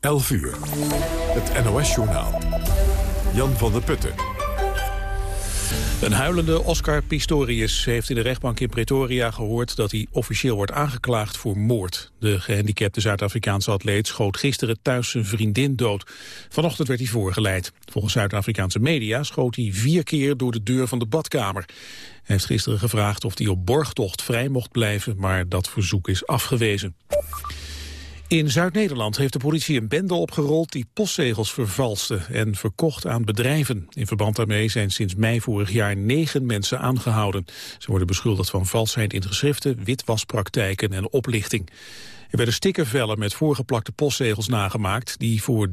11 uur. Het NOS-journaal. Jan van der Putten. Een huilende Oscar Pistorius heeft in de rechtbank in Pretoria gehoord dat hij officieel wordt aangeklaagd voor moord. De gehandicapte Zuid-Afrikaanse atleet schoot gisteren thuis zijn vriendin dood. Vanochtend werd hij voorgeleid. Volgens Zuid-Afrikaanse media schoot hij vier keer door de deur van de badkamer. Hij heeft gisteren gevraagd of hij op borgtocht vrij mocht blijven, maar dat verzoek is afgewezen. In Zuid-Nederland heeft de politie een bende opgerold die postzegels vervalste en verkocht aan bedrijven. In verband daarmee zijn sinds mei vorig jaar negen mensen aangehouden. Ze worden beschuldigd van valsheid in geschriften, witwaspraktijken en oplichting. Er werden stickervellen met voorgeplakte postzegels nagemaakt... die voor 30%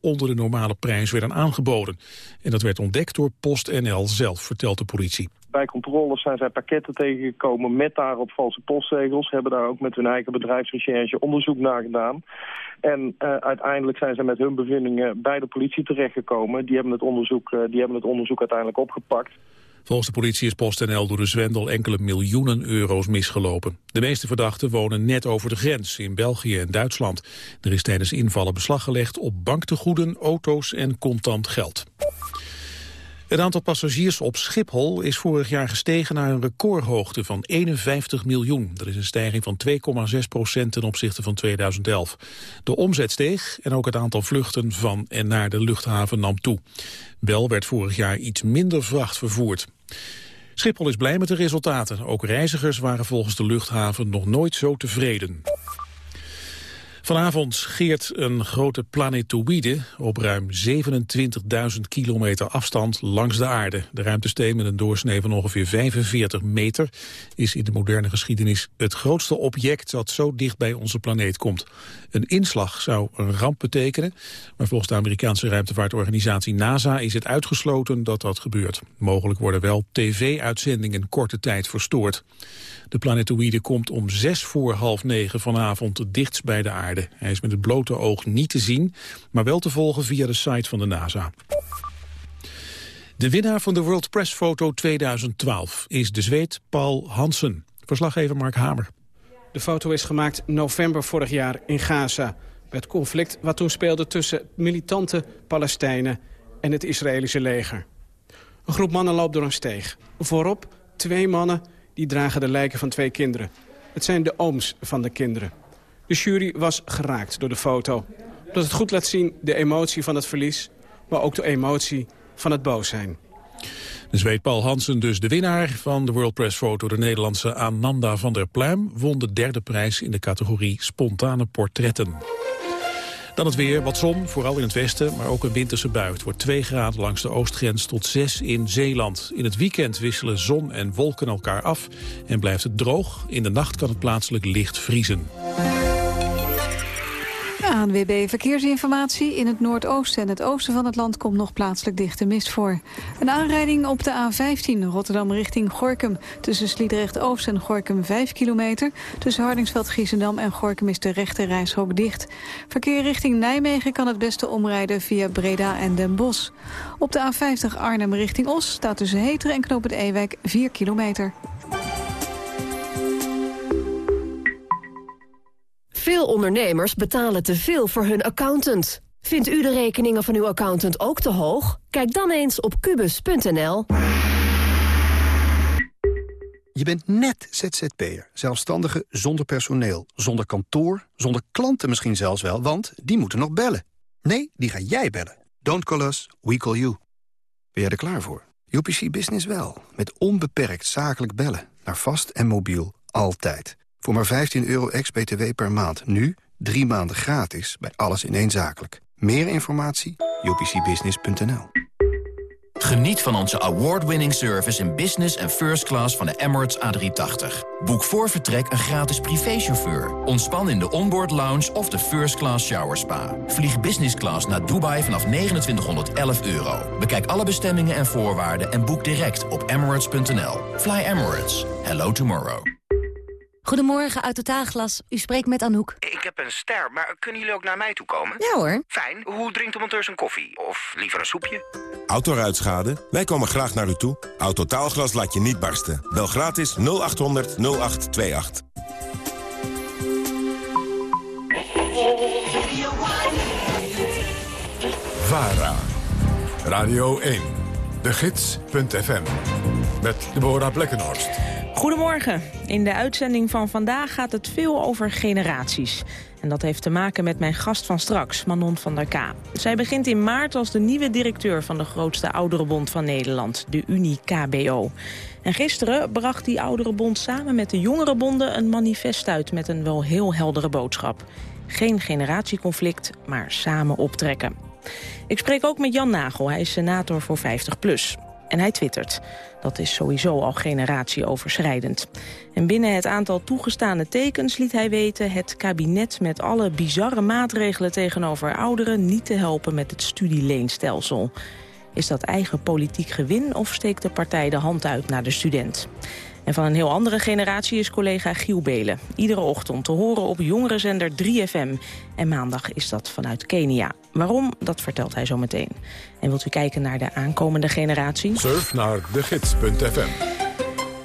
onder de normale prijs werden aangeboden. En dat werd ontdekt door PostNL zelf, vertelt de politie. Bij controles zijn zij pakketten tegengekomen met daarop valse postzegels. Hebben daar ook met hun eigen bedrijfsrecherche onderzoek naar gedaan. En uh, uiteindelijk zijn ze met hun bevindingen bij de politie terechtgekomen. Die hebben het onderzoek, uh, die hebben het onderzoek uiteindelijk opgepakt. Volgens de politie is PostNL door de zwendel enkele miljoenen euro's misgelopen. De meeste verdachten wonen net over de grens, in België en Duitsland. Er is tijdens invallen beslag gelegd op banktegoeden, auto's en contant geld. Het aantal passagiers op Schiphol is vorig jaar gestegen naar een recordhoogte van 51 miljoen. Dat is een stijging van 2,6 procent ten opzichte van 2011. De omzet steeg en ook het aantal vluchten van en naar de luchthaven nam toe. Wel werd vorig jaar iets minder vracht vervoerd. Schiphol is blij met de resultaten. Ook reizigers waren volgens de luchthaven nog nooit zo tevreden. Vanavond scheert een grote planetoïde op ruim 27.000 kilometer afstand langs de aarde. De ruimtesteen met een doorsnee van ongeveer 45 meter is in de moderne geschiedenis het grootste object dat zo dicht bij onze planeet komt. Een inslag zou een ramp betekenen, maar volgens de Amerikaanse ruimtevaartorganisatie NASA is het uitgesloten dat dat gebeurt. Mogelijk worden wel tv-uitzendingen korte tijd verstoord. De planetoïde komt om zes voor half negen vanavond dichtst bij de aarde. Hij is met het blote oog niet te zien, maar wel te volgen via de site van de NASA. De winnaar van de World Press Photo 2012 is de Zweed Paul Hansen. Verslaggever Mark Hamer. De foto is gemaakt november vorig jaar in Gaza. Bij het conflict wat toen speelde tussen militante Palestijnen en het Israëlische leger. Een groep mannen loopt door een steeg. Voorop twee mannen die dragen de lijken van twee kinderen. Het zijn de ooms van de kinderen. De jury was geraakt door de foto. Dat het goed laat zien de emotie van het verlies... maar ook de emotie van het boos zijn. De Zweed Paul Hansen, dus de winnaar van de World Press Foto... de Nederlandse Ananda van der Pluim... won de derde prijs in de categorie spontane portretten. Dan het weer, wat zon, vooral in het westen, maar ook een winterse bui. Het wordt 2 graden langs de oostgrens tot 6 in Zeeland. In het weekend wisselen zon en wolken elkaar af en blijft het droog. In de nacht kan het plaatselijk licht vriezen. ANWB Verkeersinformatie. In het noordoosten en het oosten van het land komt nog plaatselijk dichte mist voor. Een aanrijding op de A15 Rotterdam richting Gorkum. Tussen Sliedrecht-Oost en Gorkum 5 kilometer. Tussen Hardingsveld-Giessendam en Gorkum is de rechte dicht. Verkeer richting Nijmegen kan het beste omrijden via Breda en Den Bosch. Op de A50 Arnhem richting Os staat tussen Heteren en Knoop het Ewijk 4 kilometer. Veel ondernemers betalen te veel voor hun accountant. Vindt u de rekeningen van uw accountant ook te hoog? Kijk dan eens op kubus.nl. Je bent net ZZP'er, zelfstandige zonder personeel, zonder kantoor, zonder klanten misschien zelfs wel, want die moeten nog bellen. Nee, die ga jij bellen. Don't call us, we call you. Ben jij er klaar voor? UPC Business wel, met onbeperkt zakelijk bellen, naar vast en mobiel, altijd. Voor maar 15 euro ex-BTW per maand. Nu drie maanden gratis bij alles ineenzakelijk. Meer informatie? jpcbusiness.nl Geniet van onze award-winning service in business en first class van de Emirates A380. Boek voor vertrek een gratis privéchauffeur. Ontspan in de onboard lounge of de first class shower spa. Vlieg business class naar Dubai vanaf 2911 euro. Bekijk alle bestemmingen en voorwaarden en boek direct op emirates.nl. Fly Emirates. Hello tomorrow. Goedemorgen, uit Totaalglas. U spreekt met Anouk. Ik heb een ster, maar kunnen jullie ook naar mij toe komen? Ja hoor. Fijn. Hoe drinkt de monteur zijn koffie? Of liever een soepje? Autoruitschade? Wij komen graag naar u toe. Autotaalglas laat je niet barsten. Bel gratis 0800 0828. VARA. Radio 1, de gids.fm. Met Deborah Blekkenhorst. Goedemorgen. In de uitzending van vandaag gaat het veel over generaties. En dat heeft te maken met mijn gast van straks, Manon van der K. Zij begint in maart als de nieuwe directeur van de grootste ouderenbond van Nederland, de Unie KBO. En gisteren bracht die ouderenbond samen met de jongere bonden een manifest uit met een wel heel heldere boodschap. Geen generatieconflict, maar samen optrekken. Ik spreek ook met Jan Nagel, hij is senator voor 50PLUS. En hij twittert. Dat is sowieso al generatieoverschrijdend. En binnen het aantal toegestane tekens liet hij weten... het kabinet met alle bizarre maatregelen tegenover ouderen... niet te helpen met het studieleenstelsel. Is dat eigen politiek gewin of steekt de partij de hand uit naar de student? En van een heel andere generatie is collega Giel Belen. Iedere ochtend te horen op jongerenzender 3FM. En maandag is dat vanuit Kenia. Waarom, dat vertelt hij zo meteen. En wilt u kijken naar de aankomende generatie? Surf naar degids.fm.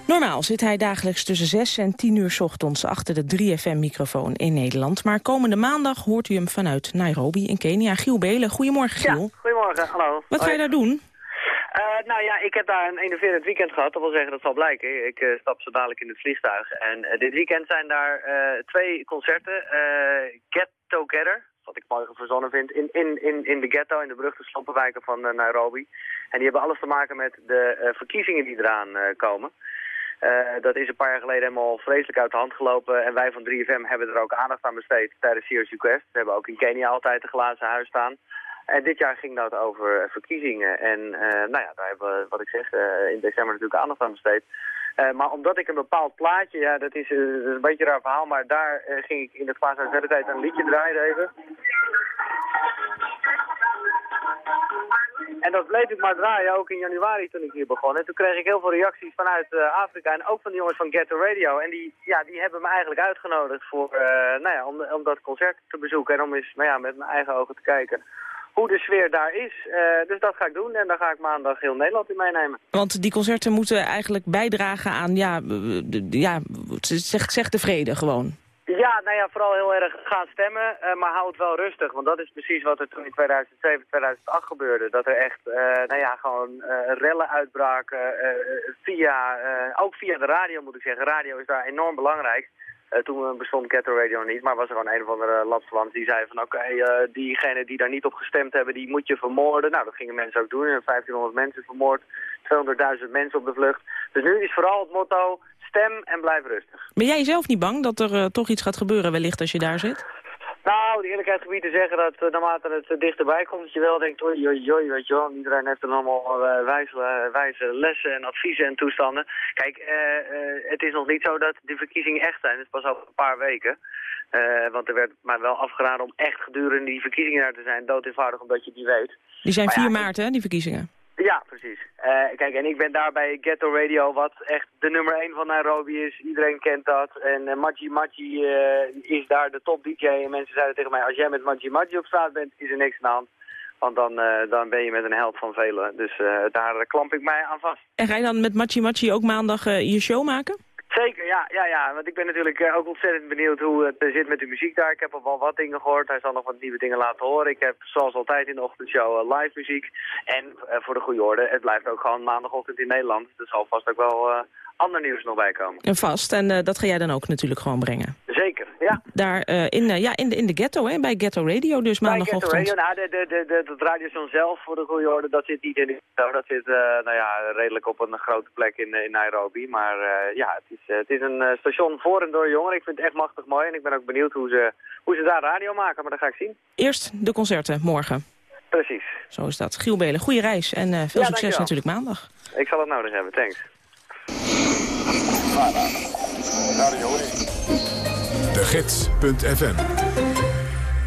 Normaal zit hij dagelijks tussen 6 en 10 uur 's ochtends achter de 3FM-microfoon in Nederland. Maar komende maandag hoort u hem vanuit Nairobi in Kenia. Giel Belen, goedemorgen Giel. Ja, goedemorgen, hallo. Wat ga je daar doen? Uh, nou ja, ik heb daar een enerverend weekend gehad. Dat wil zeggen, dat zal blijken. Ik uh, stap zo dadelijk in het vliegtuig. En uh, dit weekend zijn daar twee concerten. Get Together, wat ik mooi verzonnen vind, in, in, in, in de ghetto, in de beruchte sloppenwijken van Nairobi. En die hebben alles te maken met de verkiezingen die eraan komen. dat is een paar jaar geleden helemaal vreselijk uit de hand gelopen. En wij van 3FM hebben er ook aandacht aan besteed tijdens Serious Quest. We hebben ook in Kenia altijd een glazen huis staan. En dit jaar ging dat over verkiezingen. En uh, nou ja, daar hebben we, wat ik zeg, uh, in december natuurlijk aandacht aan besteed. Maar omdat ik een bepaald plaatje, ja, dat is, een beetje een raar verhaal, maar daar ging ik in de fase verder tijd een liedje draaien even. En dat bleef ik maar draaien, ook in januari toen ik hier begon. En toen kreeg ik heel veel reacties vanuit Afrika en ook van de jongens van Ghetto Radio. En die, ja, die hebben me eigenlijk uitgenodigd voor, nou ja, om, om dat concert te bezoeken en om eens nou ja, met mijn eigen ogen te kijken hoe de sfeer daar is. Uh, dus dat ga ik doen en dan ga ik maandag heel Nederland in meenemen. Want die concerten moeten eigenlijk bijdragen aan, ja, ja zeg, zeg de vrede gewoon. Ja, nou ja, vooral heel erg gaan stemmen, uh, maar hou het wel rustig. Want dat is precies wat er toen in 2007, 2008 gebeurde. Dat er echt, uh, nou ja, gewoon rellen uitbraken. via, ook via de radio moet ik zeggen. Radio is daar enorm belangrijk. Uh, toen bestond Ghetto Radio niet, maar was er gewoon een of andere lapsland die zei van oké, okay, uh, diegenen die daar niet op gestemd hebben, die moet je vermoorden. Nou, dat gingen mensen ook doen. 1500 mensen vermoord, 200.000 mensen op de vlucht. Dus nu is vooral het motto stem en blijf rustig. Ben jij zelf niet bang dat er uh, toch iets gaat gebeuren wellicht als je daar zit? Nou, de eerlijkheid gebied te zeggen dat uh, naarmate het uh, dichterbij komt, dat je wel denkt, oei, oei, oei, weet je wel. Iedereen heeft dan allemaal uh, wijze, wijze lessen en adviezen en toestanden. Kijk, het is nog niet zo dat de verkiezingen echt zijn. Het is pas over een paar weken. want er werd maar wel afgeraden om echt gedurende die verkiezingen daar te zijn. Dood eenvoudig omdat je die weet. Die zijn 4 ja, maart, hè, die verkiezingen? Ja, precies. Uh, kijk, en ik ben daar bij Ghetto Radio, wat echt de nummer 1 van Nairobi is. Iedereen kent dat. En uh, Maggi Maggi uh, is daar de top DJ. En mensen zeiden tegen mij, als jij met Maggi Maggi op straat bent, is er niks aan de hand. Want dan, dan ben je met een held van velen. Dus daar klamp ik mij aan vast. En ga je dan met Maggi Maggi ook maandag je show maken? Zeker, ja, ja, ja. Want ik ben natuurlijk uh, ook ontzettend benieuwd hoe het uh, zit met de muziek daar. Ik heb al wel wat dingen gehoord. Hij zal nog wat nieuwe dingen laten horen. Ik heb zoals altijd in de ochtendshow uh, live muziek. En voor de goede orde, het blijft ook gewoon maandagochtend in Nederland. Dus er zal vast ook wel ander nieuws nog bij komen. En vast. En dat ga jij dan ook natuurlijk gewoon brengen. Zeker, ja. Daar in, ja, in, de, in de ghetto, hè? bij Ghetto Radio dus maandagochtend. Bij Ghetto Radio, nou, de, de, de, de, het radiostation zelf voor de goede orde, dat zit niet in de ghetto. Dat zit nou ja, redelijk op een grote plek in, in Nairobi. Maar ja, het is, het is een station voor en door jongeren. Ik vind het echt machtig mooi en ik ben ook benieuwd hoe ze, hoe ze daar radio maken, maar dat ga ik zien. Eerst de concerten morgen. Precies. Zo is dat. Giel Belen, goede reis en uh, veel ja, succes natuurlijk maandag. Ik zal het nodig hebben, thanks. De Gids.fm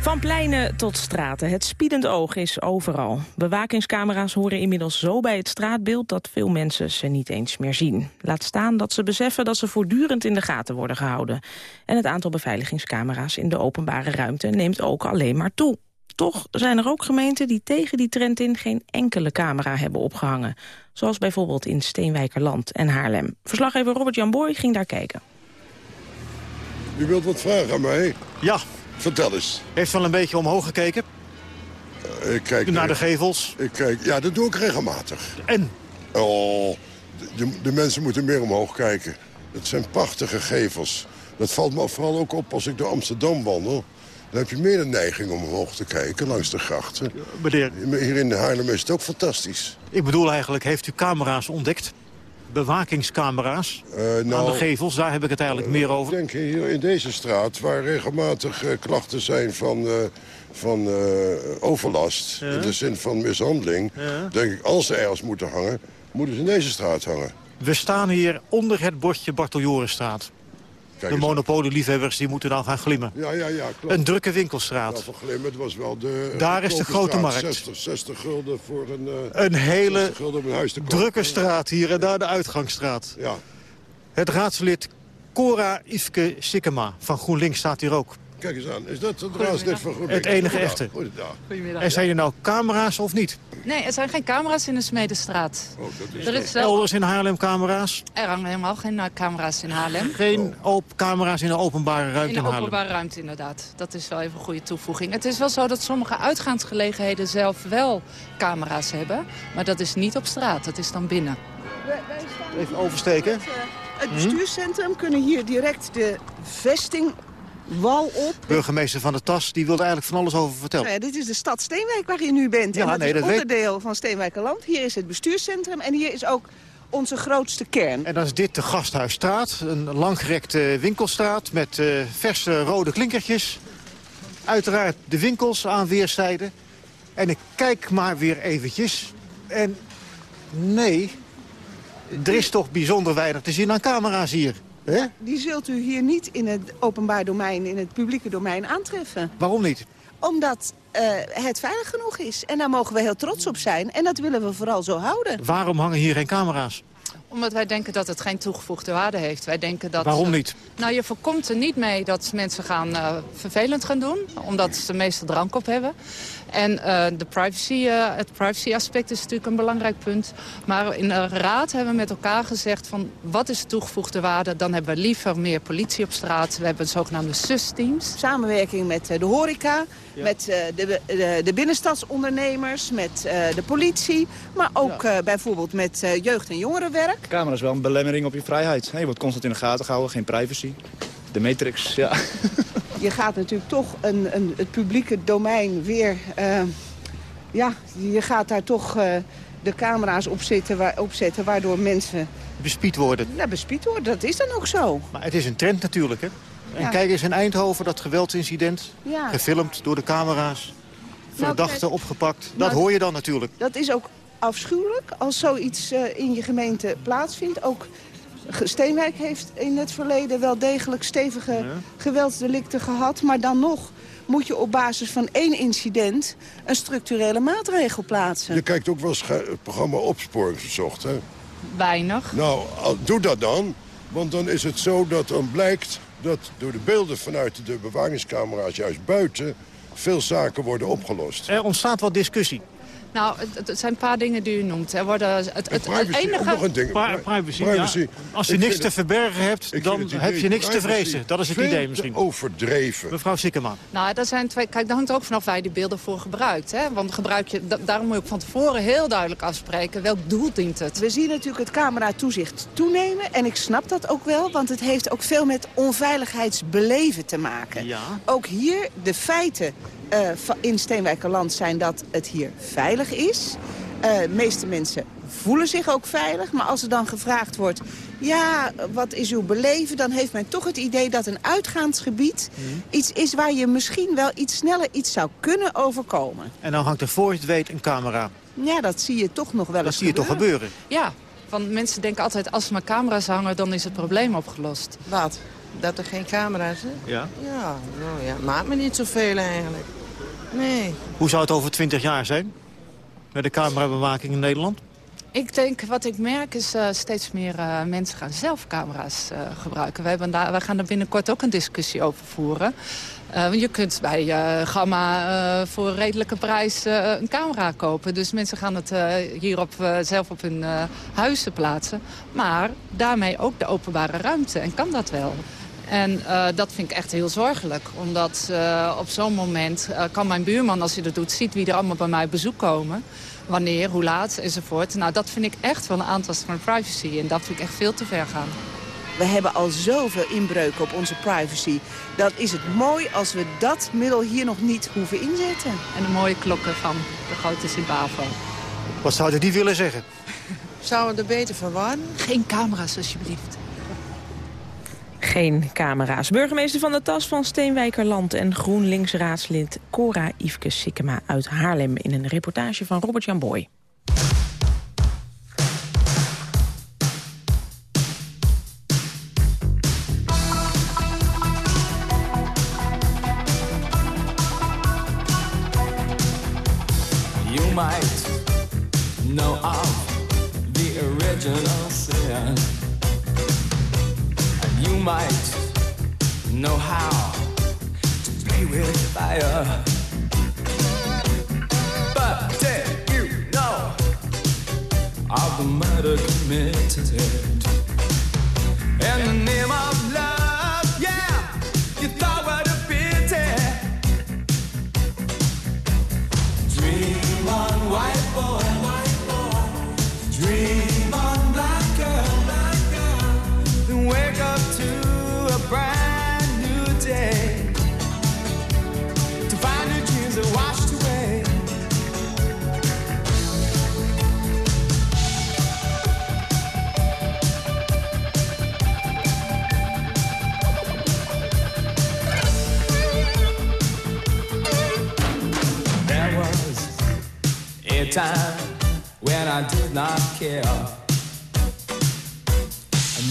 van pleinen tot straten. Het spiedend oog is overal. Bewakingscamera's horen inmiddels zo bij het straatbeeld... dat veel mensen ze niet eens meer zien. Laat staan dat ze beseffen dat ze voortdurend in de gaten worden gehouden. En het aantal beveiligingscamera's in de openbare ruimte neemt ook alleen maar toe. Toch zijn er ook gemeenten die tegen die trend in geen enkele camera hebben opgehangen. Zoals bijvoorbeeld in Steenwijkerland en Haarlem. Verslaggever Robert-Jan Boy ging daar kijken. U wilt wat vragen aan mij? Ja, Vertel eens. Heeft wel een beetje omhoog gekeken? ik kijk... Naar de gevels? Ik kijk, ja, dat doe ik regelmatig. En? Oh, de, de mensen moeten meer omhoog kijken. Het zijn prachtige gevels. Dat valt me vooral ook op als ik door Amsterdam wandel. Dan heb je meer de neiging om omhoog te kijken langs de grachten. Meneer... Hier in Haarlem is het ook fantastisch. Ik bedoel eigenlijk, heeft u camera's ontdekt? Bewakingscamera's Uh, aan nou, de gevels, daar heb ik het eigenlijk meer over. Ik denk hier in deze straat, waar regelmatig eh, klachten zijn van, eh, van eh, overlast... In de zin van mishandeling... Denk ik, als ze ergens moeten hangen, moeten ze in deze straat hangen. We staan hier onder het bordje Barteljorenstraat. De monopolieliefhebbers die moeten dan gaan glimmen. Ja, ja, ja, klopt. Een drukke winkelstraat. Ja, van Glimmen, het was wel de... Daar is de grote markt. 60, 60 gulden voor een... eh, Een hele 60 gulden om een huis te kopen. drukke straat hier en daar de uitgangsstraat. Ja. Het raadslid Cora Ifke Sikkema van GroenLinks staat hier ook. Kijk eens aan, is dat het enige echte. Goedendag. Goedemiddag. En zijn er nou camera's of niet? Nee, er zijn geen camera's in de Smedestraat. Oh, er is wel... Elders in Haarlem camera's? Er hangen helemaal geen eh, camera's in Haarlem. Geen op camera's in de openbare ruimte In in, de Haarlem? openbare ruimte, inderdaad. Dat is wel even een goede toevoeging. Het is wel zo dat sommige uitgaansgelegenheden zelf wel camera's hebben. Maar dat is niet op straat, dat is dan binnen. Even oversteken. Het bestuurscentrum kunnen hier direct de vestingwal op. Burgemeester van de Tas die wilde eigenlijk van alles over vertellen. Nou ja, dit is de stad Steenwijk waar je nu bent. Ja, en dat nee, is dat weet- onderdeel van Steenwijkerland. Hier is het bestuurscentrum en hier is ook onze grootste kern. En dan is dit de Gasthuisstraat, een langgerekte winkelstraat met eh, verse rode klinkertjes. Uiteraard de winkels aan weerszijden. En ik kijk maar weer eventjes. En nee, er is toch bijzonder weinig te zien aan camera's hier. Die zult u hier niet in het openbaar domein, in het publieke domein aantreffen. Waarom niet? Omdat eh, het veilig genoeg is. En daar mogen we heel trots op zijn. En dat willen we vooral zo houden. Waarom hangen hier geen camera's? Omdat wij denken dat het geen toegevoegde waarde heeft. Wij denken dat, Waarom niet? Nou, je voorkomt er niet mee dat mensen gaan eh, vervelend gaan doen. Omdat ze de meeste drank op hebben. En eh, de privacy, eh, het privacy aspect is natuurlijk een belangrijk punt. Maar in de raad hebben we met elkaar gezegd van wat is de toegevoegde waarde? Dan hebben we liever meer politie op straat. We hebben zogenaamde SUS-teams. Samenwerking met eh, de horeca, met eh, de, de, de binnenstadsondernemers, met eh, de politie. Maar ook eh, bijvoorbeeld met eh, jeugd- en jongerenwerk. Camera is wel een belemmering op je vrijheid. Je wordt constant in de gaten gehouden, geen privacy. De matrix, ja. Je gaat natuurlijk toch een, een, het publieke domein weer... eh, ja, je gaat daar toch eh, de camera's op, zitten, waar, op zetten... waardoor mensen Bespied worden. nou, bespied worden. Dat is dan ook zo. Maar het is een trend natuurlijk, hè? En Ja. kijk eens in Eindhoven, dat geweldsincident. Ja. Gefilmd door de camera's. Verdachten kijk, opgepakt. Dat nou, hoor je dan natuurlijk. Dat is ook afschuwelijk als zoiets eh, in je gemeente plaatsvindt. Ook Steenwijk heeft in het verleden wel degelijk stevige geweldsdelicten gehad. Maar dan nog moet je op basis van één incident een structurele maatregel plaatsen. Je kijkt ook wel eens het programma Opsporing Verzocht, hè? Weinig. Nou, al- doe dat dan. Want dan is het zo dat dan blijkt dat door de beelden vanuit de bewakingscamera's juist buiten... veel zaken worden opgelost. Er ontstaat wat discussie. Nou, het, het zijn een paar dingen die u noemt. Er worden, het, het, het privacy, enige... ook nog een ding. Pri- privacy, Privacy. ja. Als je Ik niks te het- verbergen hebt, dan heb je niks te vrezen. Dat is het idee te misschien. overdreven. Mevrouw Sikkema. Nou, dat zijn twee, kijk, daar hangt ook vanaf waar je die beelden voor gebruikt. Hè? Want gebruik je, da- daarom moet je ook van tevoren heel duidelijk afspreken welk doel dient het. We zien natuurlijk het cameratoezicht toenemen. En ik snap dat ook wel, want het heeft ook veel met onveiligheidsbeleven te maken. Ja. Ook hier, de feiten in Steenwijkerland zijn dat het hier veilig is. Eh, de meeste mensen voelen zich ook veilig. Maar als er dan gevraagd wordt, ja, wat is uw beleven? Dan heeft men toch het idee dat een uitgaansgebied iets is waar je misschien wel iets sneller iets zou kunnen overkomen. En dan hangt er voor je het weet een camera. Ja, dat zie je toch nog wel Dat eens zie je toch gebeuren. Ja, want mensen denken altijd als er maar camera's hangen, dan is het probleem opgelost. Wat? Dat er geen camera's zijn? Ja. Ja, nou ja, maakt me niet zoveel eigenlijk. Nee. Hoe zou het over 20 jaar zijn? Met de camerabewaking in Nederland? Ik denk, wat ik merk is uh, steeds meer uh, mensen gaan zelf camera's uh, gebruiken. We, hebben daar, we gaan er binnenkort ook een discussie over voeren. Je kunt bij Gamma voor een redelijke prijs een camera kopen. Dus mensen gaan het hierop uh, zelf op hun huizen plaatsen. Maar daarmee ook de openbare ruimte. En kan dat wel? En uh, dat vind ik echt heel zorgelijk. Omdat uh, op zo'n moment uh, kan mijn buurman, als hij dat doet... ziet wie er allemaal bij mij bezoek komen. Wanneer, hoe laat, enzovoort. Nou, dat vind ik echt wel een aantasting van privacy. En dat vind ik echt veel te ver gaan. We hebben al zoveel inbreuken op onze privacy. Dat is het mooi als we dat middel hier nog niet hoeven inzetten. En de mooie klokken van de grote Zimbabwe. Wat zou je die willen zeggen? Zouden we er beter van worden? Geen camera's, alsjeblieft. Geen camera's. Burgemeester van de Tas van Steenwijkerland en GroenLinks-raadslid Cora Yveske Sikkema uit Haarlem... in een reportage van Robert-Jan Boy.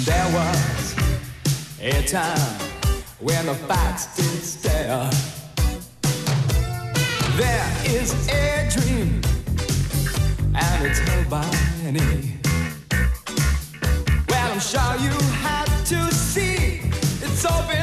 There was a time when the facts didn't stare. There is a dream, and it's held by many. Well, I'm sure you had to see its open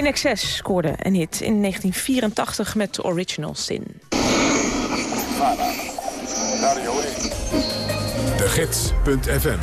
In Excess scoorde een hit in 1984 met Original Sin. De Gids.fm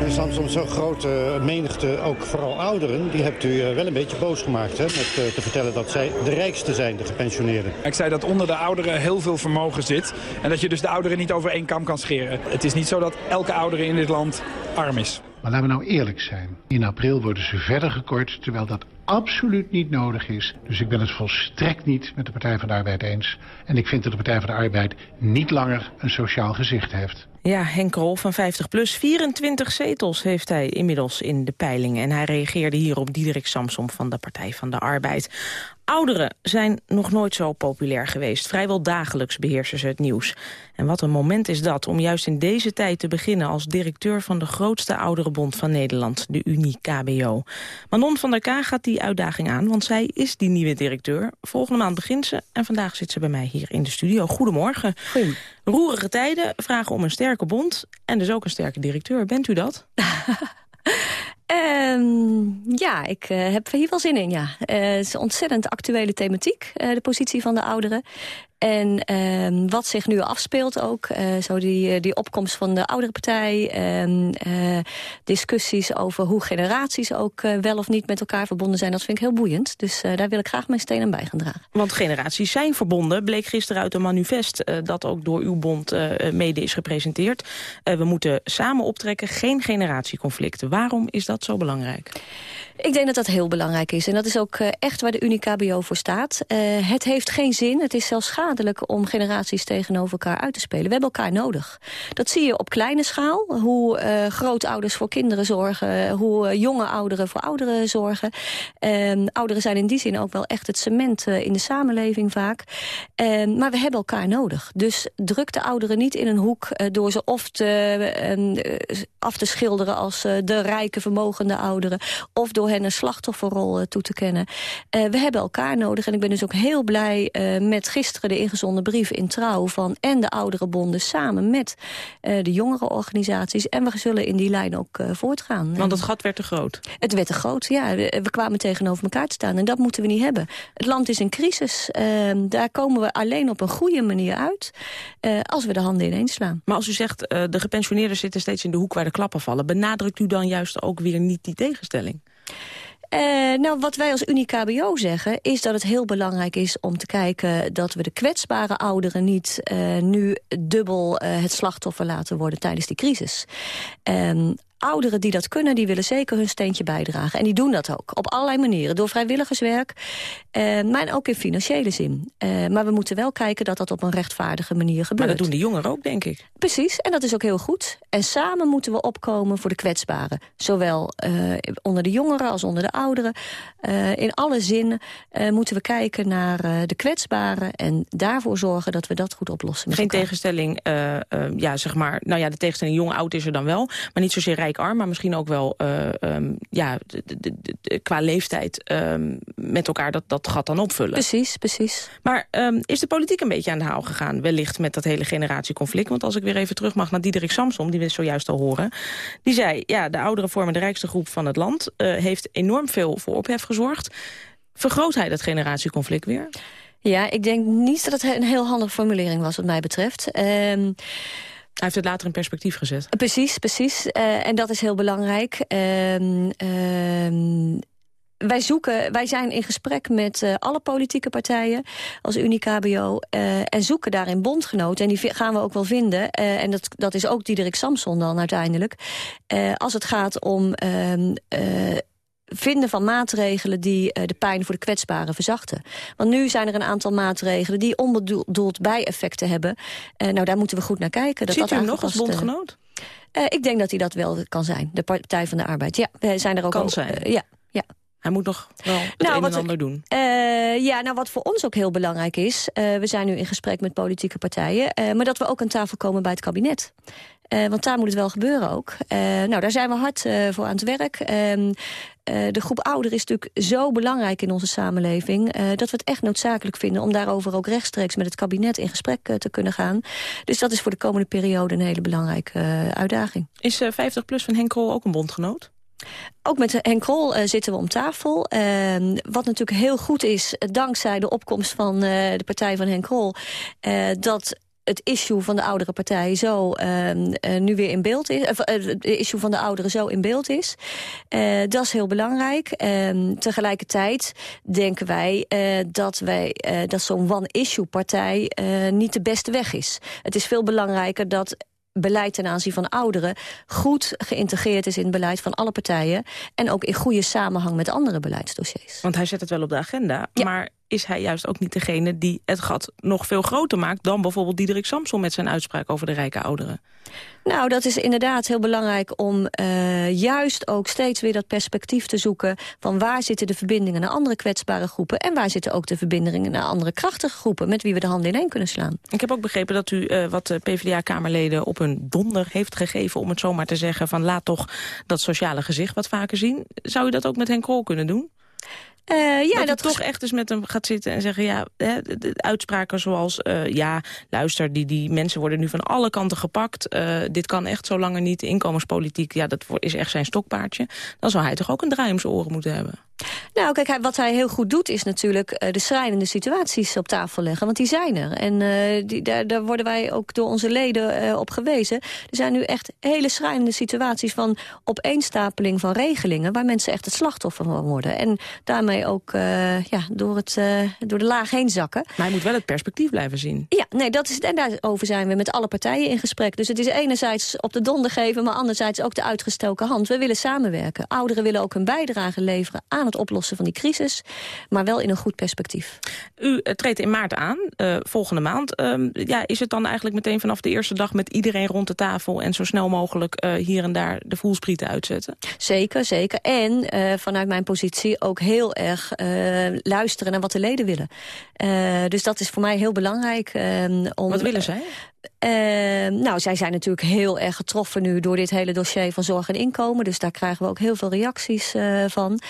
Er is soms zo'n grote menigte, ook vooral ouderen. Die hebt u eh, wel een beetje boos gemaakt, hè? Met eh, te vertellen dat zij de rijkste zijn, de gepensioneerden. Ik zei dat onder de ouderen heel veel vermogen zit. En dat je dus de ouderen niet over één kam kan scheren. Het is niet zo dat elke oudere in dit land arm is. Maar laten we nou eerlijk zijn. In april worden ze verder gekort, terwijl dat absoluut niet nodig is. Dus ik ben het volstrekt niet met de Partij van de Arbeid eens. En ik vind dat de Partij van de Arbeid niet langer een sociaal gezicht heeft. Ja, Henk Krol van 50 plus. 24 zetels heeft hij inmiddels in de peilingen. En hij reageerde hier op Diederik Samsom van de Partij van de Arbeid. Ouderen zijn nog nooit zo populair geweest. Vrijwel dagelijks beheersen ze het nieuws. En wat een moment is dat om juist in deze tijd te beginnen... als directeur van de grootste ouderenbond van Nederland, de Unie KBO. Manon van der K gaat die uitdaging aan, want zij is die nieuwe directeur. Volgende maand begint ze en vandaag zit ze bij mij hier in de studio. Goedemorgen. Roerige tijden vragen om een sterke bond en dus ook een sterke directeur. Bent u dat? Ehm, ja, ik eh, heb hier wel zin in, ja. Eh, het is een ontzettend actuele thematiek, eh, de positie van de ouderen. En ehm, wat zich nu afspeelt ook, eh, zo die, eh, die opkomst van de oudere partij... en eh, discussies over hoe generaties ook wel of niet met elkaar verbonden zijn... dat vind ik heel boeiend. Dus daar wil ik graag mijn steen aan bij gaan dragen. Want generaties zijn verbonden, bleek gisteren uit een manifest... dat ook door uw bond mede is gepresenteerd. We moeten samen optrekken, geen generatieconflicten. Waarom is dat zo belangrijk? Ik denk dat dat heel belangrijk is. En dat is ook echt waar de Unie-KBO voor staat. Het heeft geen zin, het is zelfs om generaties tegenover elkaar uit te spelen. We hebben elkaar nodig. Dat zie je op kleine schaal. Hoe eh, grootouders voor kinderen zorgen. Hoe eh, jonge ouderen voor ouderen zorgen. Ehm, ouderen zijn in die zin ook wel echt het cement eh, in de samenleving vaak. Ehm, maar we hebben elkaar nodig. Dus druk de ouderen niet in een hoek... door ze of te, ehm, eh, af te schilderen als de rijke, vermogende ouderen... of door hen een slachtofferrol toe te kennen. We hebben elkaar nodig en ik ben dus ook heel blij met gisteren de ingezonden brief in Trouw van en de ouderenbonden samen met eh, de jongere organisaties. En we zullen in die lijn ook eh, voortgaan. Want het gat werd te groot. Het werd te groot, ja. We, we kwamen tegenover elkaar te staan en dat moeten we niet hebben. Het land is in crisis. Ehm, daar komen we alleen op een goede manier uit eh, als we de handen ineens slaan. Maar als u zegt, eh, de gepensioneerden zitten steeds in de hoek waar de klappen vallen... benadrukt u dan juist ook weer niet die tegenstelling? Eh, nou, wat wij als Unie-KBO zeggen... is dat het heel belangrijk is om te kijken... dat we de kwetsbare ouderen niet eh, nu dubbel eh, het slachtoffer laten worden tijdens die crisis. Ouderen die dat kunnen, die willen zeker hun steentje bijdragen. En die doen dat ook, op allerlei manieren. Door vrijwilligerswerk, eh, maar ook in financiële zin. Eh, maar we moeten wel kijken dat dat op een rechtvaardige manier gebeurt. Maar dat doen de jongeren ook, denk ik. Precies, en dat is ook heel goed. En samen moeten we opkomen voor de kwetsbaren. Zowel eh, onder de jongeren als onder de ouderen. Eh, in alle zinnen eh, moeten we kijken naar eh, de kwetsbaren... en daarvoor zorgen dat we dat goed oplossen Geen elkaar. tegenstelling, ja, zeg maar... Nou ja, de tegenstelling jong-oud is er dan wel. Maar niet zozeer rijk-arm, maar misschien ook wel... eh, ehm, ja, de- de- de- de- qua leeftijd ehm, met elkaar dat, dat gat dan opvullen. Precies, precies. Maar ehm, is de politiek een beetje aan de haal gegaan? Wellicht met dat hele generatieconflict. Want als ik weer even terug mag naar Diederik Samsom... die we zojuist al horen. Die zei, ja, de ouderen vormen de rijkste groep van het land. eh, heeft enorm veel voor ophef gezorgd. Vergroot hij dat generatieconflict weer? Ja, ik denk niet dat het een heel handige formulering was wat mij betreft. Hij heeft het later in perspectief gezet. Precies, precies. Eh, en dat is heel belangrijk. Ehm, ehm, wij, zoeken, wij zijn in gesprek met eh, alle politieke partijen als Unie-KBO... eh, en zoeken daarin bondgenoten. En die gaan we ook wel vinden. En dat, dat is ook Diederik Samson dan uiteindelijk. Als het gaat om... vinden van maatregelen die eh, de pijn voor de kwetsbaren verzachten. Want nu zijn er een aantal maatregelen die onbedoeld bijeffecten hebben. Eh, nou, daar moeten we goed naar kijken. Dat Ziet dat u nog als eh, bondgenoot? ik denk dat hij dat wel kan zijn. De Partij van de Arbeid. Ja, we zijn er ook Kan al, zijn. ja, ja. Hij moet nog wel het Nou, een wat en ander doen. Ja, nou wat voor ons ook heel belangrijk is... we zijn nu in gesprek met politieke partijen... maar dat we ook aan tafel komen bij het kabinet. Eh, want daar moet het wel gebeuren ook. Eh, nou, daar zijn we hard eh, voor aan het werk. Ehm, eh, de groep ouderen is natuurlijk zo belangrijk in onze samenleving... dat we het echt noodzakelijk vinden om daarover ook rechtstreeks... met het kabinet in gesprek te kunnen gaan. Dus dat is voor de komende periode een hele belangrijke uitdaging. Is eh, 50PLUS van Henk Krol ook een bondgenoot? Ook met Henk Krol eh, zitten we om tafel. Ehm, wat natuurlijk heel goed is, dankzij de opkomst van de partij van Henk Krol... dat het issue van de oudere partij zo ehm, eh, nu weer in beeld is. Of, eh, het issue van de ouderen zo in beeld is. Eh, dat is heel belangrijk. Ehm, tegelijkertijd denken wij dat, wij dat zo'n one-issue partij niet de beste weg is. Het is veel belangrijker dat beleid ten aanzien van ouderen goed geïntegreerd is in het beleid van alle partijen en ook in goede samenhang met andere beleidsdossiers. Want hij zet het wel op de agenda, maar is hij juist ook niet degene die het gat nog veel groter maakt... dan bijvoorbeeld Diederik Samson met zijn uitspraak over de rijke ouderen? Nou, dat is inderdaad heel belangrijk om uh, juist ook steeds weer dat perspectief te zoeken... van waar zitten de verbindingen naar andere kwetsbare groepen... en waar zitten ook de verbindingen naar andere krachtige groepen... met wie we de handen ineen kunnen slaan. Ik heb ook begrepen dat u uh, wat PvdA-kamerleden op een donder heeft gegeven... om het zomaar te zeggen van laat toch dat sociale gezicht wat vaker zien. Zou u dat ook met Henk Krol kunnen doen? Uh, ja, dat, dat toch echt eens met hem gaat zitten en zeggen... ja, hè, de, de uitspraken zoals... Uh, ja, luister, die, die mensen worden nu van alle kanten gepakt. Uh, dit kan echt zo langer niet. Inkomenspolitiek, ja, dat is echt zijn stokpaardje. Dan zou hij toch ook een draai om zijn oren moeten hebben? Nou, kijk, wat hij heel goed doet is natuurlijk uh, de schrijnende situaties op tafel leggen. Want die zijn er. En uh, die, daar, daar, worden wij ook door onze leden uh, op gewezen. Er zijn nu echt hele schrijnende situaties van opeenstapeling van regelingen... waar mensen echt het slachtoffer van worden. En daarmee ook ja, door, het, door de laag heen zakken. Maar hij moet wel het perspectief blijven zien. Ja, nee, dat is, en daarover zijn we met alle partijen in gesprek. Dus het is enerzijds op de donder geven... maar anderzijds ook de uitgestoken hand. We willen samenwerken. Ouderen willen ook een bijdrage leveren aan het oplossen van die crisis, maar wel in een goed perspectief. U uh, treedt in maart aan, uh, volgende maand. Uh, ja, is het dan eigenlijk meteen vanaf de eerste dag met iedereen rond de tafel... en zo snel mogelijk hier en daar de voelsprieten uitzetten? Zeker, zeker. En vanuit mijn positie ook heel erg luisteren naar wat de leden willen. dus dat is voor mij heel belangrijk. om, wat willen zij? Uh, nou, zij zijn natuurlijk heel erg getroffen nu door dit hele dossier van zorg en inkomen. Dus daar krijgen we ook heel veel reacties uh, van.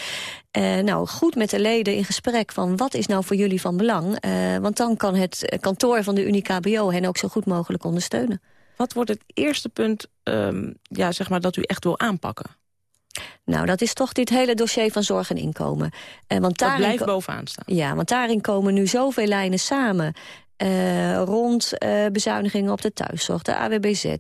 Uh, nou, goed met de leden in gesprek van wat is nou voor jullie van belang. want dan kan het kantoor van de Unie-KBO hen ook zo goed mogelijk ondersteunen. Wat wordt het eerste punt um, ja, zeg maar, dat u echt wil aanpakken? Nou, dat is toch dit hele dossier van zorg en inkomen. Uh, want dat blijft bovenaan staan. Ja, want daarin komen nu zoveel lijnen samen. Uh, rond uh, bezuinigingen op de thuiszorg, de AWBZ, uh,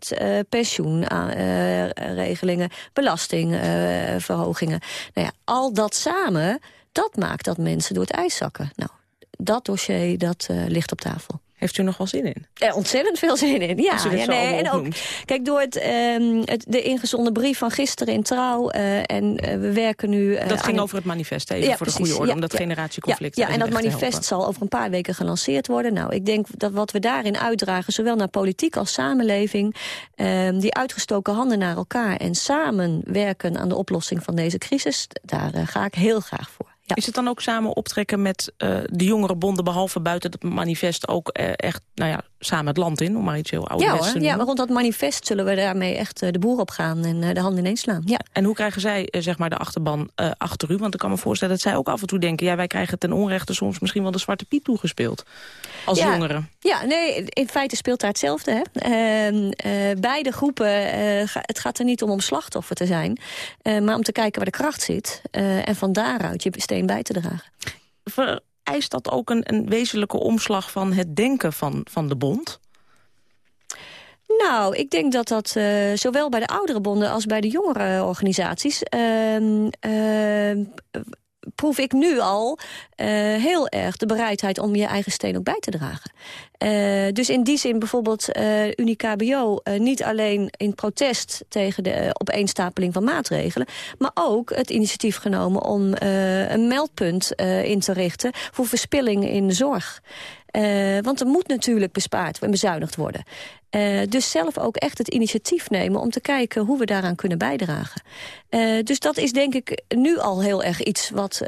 pensioenregelingen, belastingverhogingen. nou ja, al dat samen, dat maakt dat mensen door het ijs zakken. Nou, dat dossier, dat ligt op tafel. Heeft u nog wel zin in? Er ontzettend veel zin in, ja. ja nee, en ook, kijk, door het, um, het, de ingezonden brief van gisteren in Trouw... Uh, en uh, we werken nu... Uh, dat ging over het manifest, even ja, voor precies, de goede orde... om dat generatieconflict Ja, ja en dat manifest zal over een paar weken gelanceerd worden. Nou, ik denk dat wat we daarin uitdragen... zowel naar politiek als samenleving... Um, die uitgestoken handen naar elkaar... en samen werken aan de oplossing van deze crisis... daar ga ik heel graag voor. Is het dan ook samen optrekken met uh, de jongere bonden... behalve buiten het manifest ook uh, echt nou ja, samen het land in... om maar iets heel ouderwets ja, te? Ja, maar rond dat manifest zullen we daarmee echt uh, de boer op gaan... en de handen ineens slaan. Ja. En hoe krijgen zij zeg maar de achterban achter u? Want ik kan me voorstellen dat zij ook af en toe denken... ja, wij krijgen ten onrechte soms misschien wel de Zwarte Piet toegespeeld. Als ja, jongeren. Ja, nee, in feite speelt daar hetzelfde. Hè? Ehm, beide groepen, het gaat er niet om om slachtoffer te zijn... maar om te kijken waar de kracht zit. en van daaruit je steen bij te dragen. Vereist dat ook een, een wezenlijke omslag van het denken van, van de bond? Nou, ik denk dat dat uh, zowel bij de oudere bonden als bij de jongere organisaties... Uh, uh, proef ik nu al uh, heel erg de bereidheid om je eigen steen ook bij te dragen. Uh, dus in die zin bijvoorbeeld uh, UniKBO uh, niet alleen in protest tegen de opeenstapeling van maatregelen, maar ook het initiatief genomen om een meldpunt in te richten voor verspilling in de zorg. Want er moet natuurlijk bespaard en bezuinigd worden. Uh, dus zelf ook echt het initiatief nemen om te kijken hoe we daaraan kunnen bijdragen. Uh, dus dat is denk ik nu al heel erg iets wat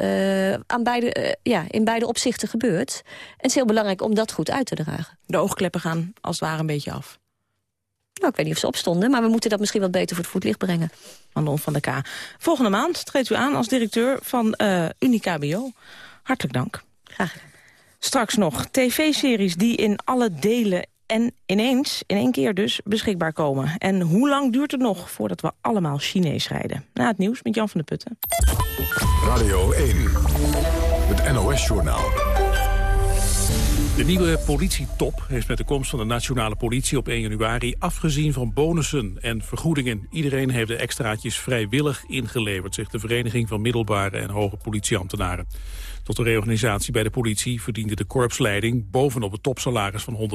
aan beide, ja, in beide opzichten gebeurt. En het is heel belangrijk om dat goed uit te dragen. De oogkleppen gaan als het ware een beetje af. Nou, ik weet niet of ze opstonden, maar we moeten dat misschien wat beter voor het voetlicht brengen. Manon van der K. Volgende maand treedt u aan als directeur van UniKBO. Hartelijk dank. Graag gedaan. Straks nog tv-series die in alle delen en ineens, in één keer dus, beschikbaar komen. En hoe lang duurt het nog voordat we allemaal Chinees rijden? Na het nieuws met Jan van der Putten. Radio 1, het NOS-journaal. De nieuwe politietop heeft met de komst van de nationale politie op 1 januari afgezien van bonussen en vergoedingen. Iedereen heeft de extraatjes vrijwillig ingeleverd, zegt de Vereniging van Middelbare en Hoge Politieambtenaren. Tot de reorganisatie bij de politie verdiende de korpsleiding bovenop het topsalaris van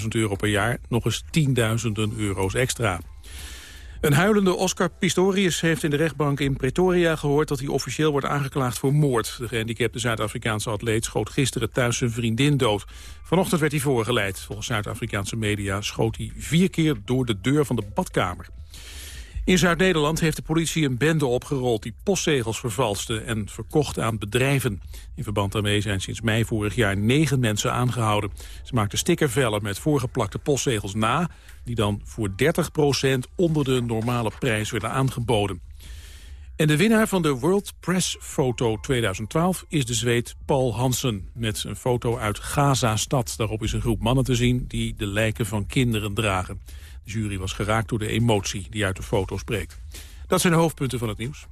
120.000 euro per jaar nog eens tienduizenden euro's extra. Een huilende Oscar Pistorius heeft in de rechtbank in Pretoria gehoord dat hij officieel wordt aangeklaagd voor moord. De gehandicapte Zuid-Afrikaanse atleet schoot gisteren thuis zijn vriendin dood. Vanochtend werd hij voorgeleid. Volgens Zuid-Afrikaanse media schoot hij vier keer door de deur van de badkamer. In Zuid-Nederland heeft de politie een bende opgerold die postzegels vervalste en verkocht aan bedrijven. In verband daarmee zijn sinds mei vorig jaar negen mensen aangehouden. Ze maakten stickervellen met voorgeplakte postzegels na, die dan voor 30% onder de normale prijs werden aangeboden. En de winnaar van de World Press Photo 2012 is de Zweed Paul Hansen... met een foto uit Gaza-stad. Daarop is een groep mannen te zien die de lijken van kinderen dragen. De jury was geraakt door de emotie die uit de foto spreekt. Dat zijn de hoofdpunten van het nieuws.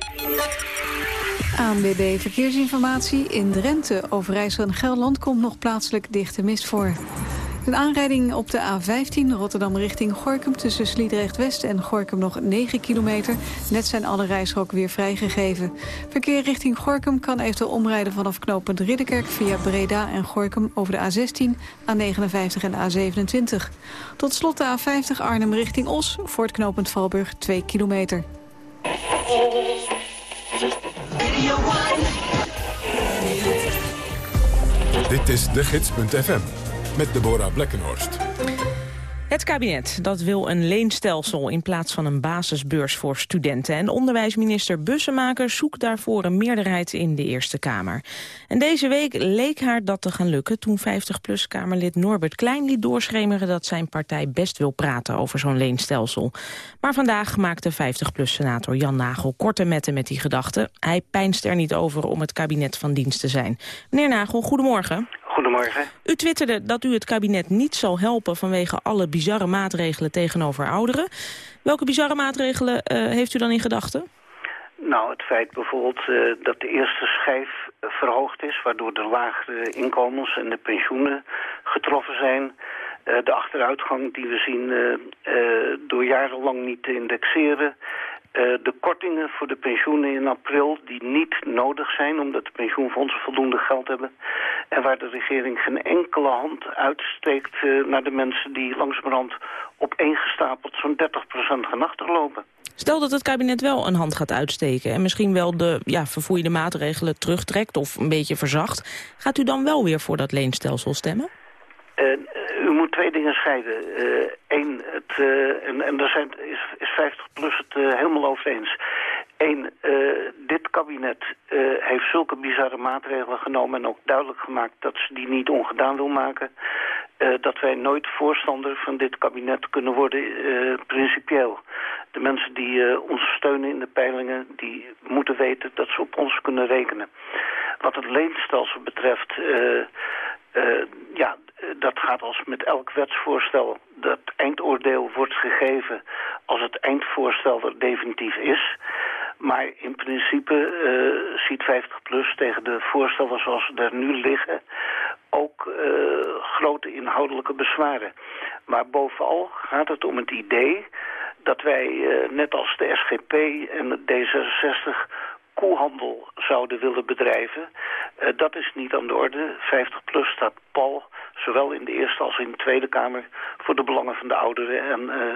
ANWB Verkeersinformatie. In Drenthe, Overijssel en Gelderland komt nog plaatselijk dichte mist voor. Een aanrijding op de A15 Rotterdam richting Gorkum... tussen Sliedrecht-West en Gorkum nog 9 kilometer. Net zijn alle rijstroken weer vrijgegeven. Verkeer richting Gorkum kan eventueel omrijden vanaf knooppunt Ridderkerk... via Breda en Gorkum over de A16, A59 en A27. Tot slot de A50 Arnhem richting Os... voor het knooppunt Valburg 2 kilometer. Dit is de gids.fm met Deborah Blekkenhorst. Het kabinet dat wil een leenstelsel in plaats van een basisbeurs voor studenten. En onderwijsminister Bussemaker zoekt daarvoor een meerderheid in de Eerste Kamer. En deze week leek haar dat te gaan lukken toen 50PLUS-Kamerlid Norbert Klein liet doorschemeren dat zijn partij best wil praten over zo'n leenstelsel. Maar vandaag maakte 50PLUS-senator Jan Nagel korte metten met die gedachte. Hij pijnst er niet over om het kabinet van dienst te zijn. Meneer Nagel, goedemorgen. Goedemorgen. U twitterde dat u het kabinet niet zal helpen vanwege alle bizarre maatregelen tegenover ouderen. Welke bizarre maatregelen uh, heeft u dan in gedachten? Nou, het feit bijvoorbeeld uh, dat de eerste schijf uh, verhoogd is... waardoor de lagere inkomens en de pensioenen getroffen zijn. de achteruitgang die we zien door jarenlang niet te indexeren... Uh, de kortingen voor de pensioenen in april die niet nodig zijn... omdat de pensioenfondsen voldoende geld hebben... en waar de regering geen enkele hand uitsteekt uh, naar de mensen... die langzamerhand opeengestapeld zo'n 30% gaan achterlopen. Stel dat het kabinet wel een hand gaat uitsteken... en misschien wel de ja, verfoeide maatregelen terugtrekt of een beetje verzacht... gaat u dan wel weer voor dat leenstelsel stemmen? Uh, u moet twee dingen scheiden. Eén, het, uh, en, en daar zijn, is, is 50 plus het helemaal over eens. Eén, dit kabinet heeft zulke bizarre maatregelen genomen... en ook duidelijk gemaakt dat ze die niet ongedaan wil maken... dat wij nooit voorstander van dit kabinet kunnen worden, principieel. De mensen die ons steunen in de peilingen... die moeten weten dat ze op ons kunnen rekenen. Wat het leenstelsel betreft... ja, dat gaat als met elk wetsvoorstel. Dat eindoordeel wordt gegeven als het eindvoorstel er definitief is. Maar in principe uh, ziet 50PLUS tegen de voorstellen zoals ze er nu liggen... ook grote inhoudelijke bezwaren. Maar bovenal gaat het om het idee dat wij, net als de SGP en D66 koehandel zouden willen bedrijven. Uh, dat is niet aan de orde. 50 plus staat pal, zowel in de Eerste als in de Tweede Kamer... voor de belangen van de ouderen. En uh,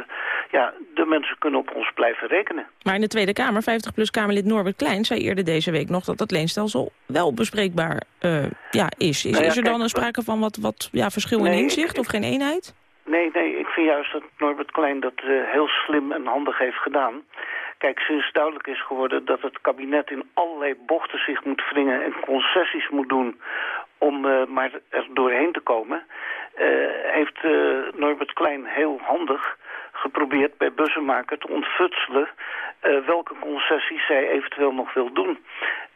ja, de mensen kunnen op ons blijven rekenen. Maar in de Tweede Kamer, 50 plus Kamerlid Norbert Klein... zei eerder deze week nog dat het leenstelsel wel bespreekbaar uh, ja, is. Is, nou ja, is er dan kijk, een sprake van wat, wat ja, verschil nee, in inzicht ik, of geen eenheid? Nee, nee, ik vind juist dat Norbert Klein dat heel slim en handig heeft gedaan... Kijk, sinds duidelijk is geworden dat het kabinet in allerlei bochten zich moet wringen en concessies moet doen om uh, maar er doorheen te komen, uh, heeft uh, Norbert Klein heel handig geprobeerd bij bussenmaker te ontfutselen welke concessies zij eventueel nog wil doen.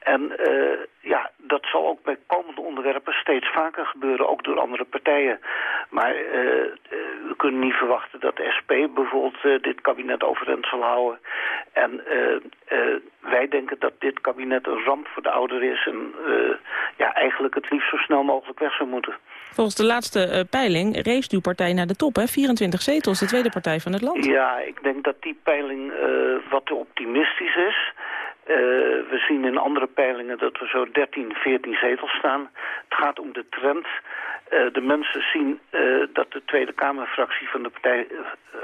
En uh, ja, dat zal ook bij komende onderwerpen steeds vaker gebeuren, ook door andere partijen. Maar uh, we kunnen niet verwachten dat de SP bijvoorbeeld dit kabinet overeind zal houden. En wij denken dat dit kabinet een ramp voor de ouderen is en ja, eigenlijk het liefst zo snel mogelijk weg zou moeten. Volgens de laatste peiling race uw partij naar de top, hè? 24 zetels, de tweede partij van het land. Ja, ik denk dat die peiling wat te optimistisch is. Uh, we zien in andere peilingen dat we zo 13, 14 zetels staan. Het gaat om de trend. Eh, de mensen zien eh, dat de Tweede Kamerfractie van de partij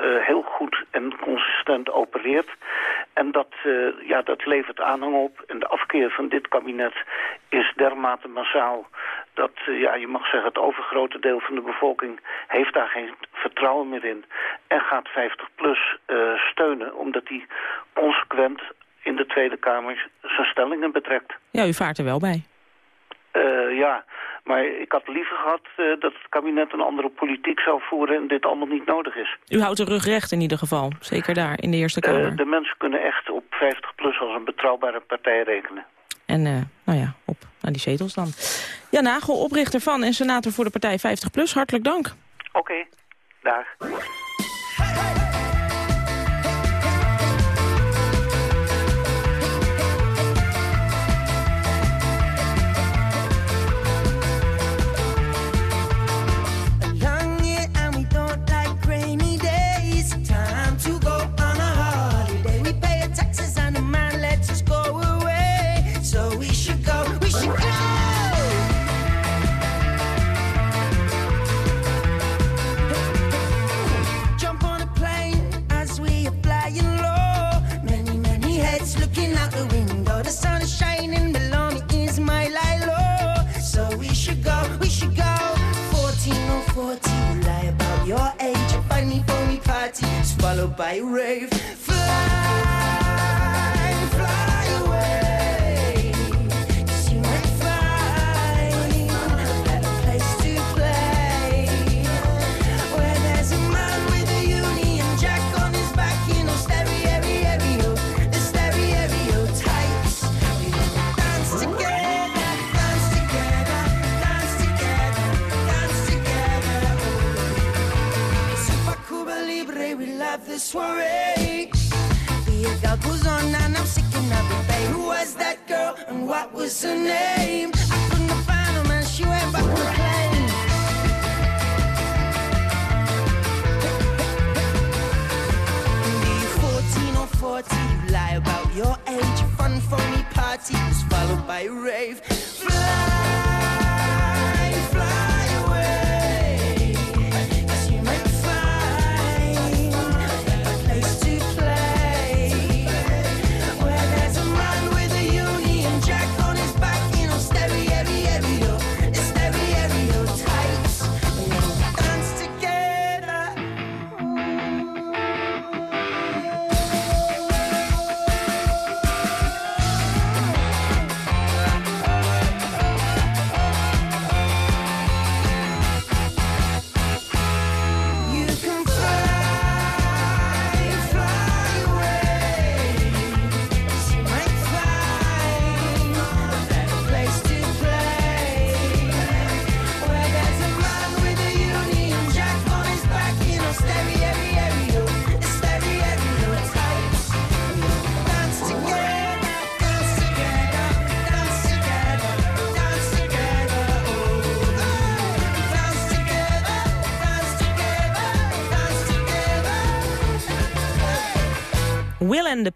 eh, heel goed en consistent opereert. En dat, eh, ja, dat levert aanhang op. En de afkeer van dit kabinet is dermate massaal dat, eh, ja, je mag zeggen, het overgrote deel van de bevolking heeft daar geen vertrouwen meer in. En gaat 50PLUS eh steunen, omdat die consequent in de Tweede Kamer zijn stellingen betrekt. Ja, u vaart er wel bij. Eh, ja, maar ik had liever gehad eh, dat het kabinet een andere politiek zou voeren en dit allemaal niet nodig is. U houdt de rug recht in ieder geval. Zeker daar, in de Eerste Eh, Kamer. de mensen kunnen echt op 50PLUS als een betrouwbare partij rekenen. En eh, nou ja, op naar die zetels dan. Jan Nagel, oprichter van en senator voor de partij 50PLUS. Hartelijk dank. Oké, dag. Long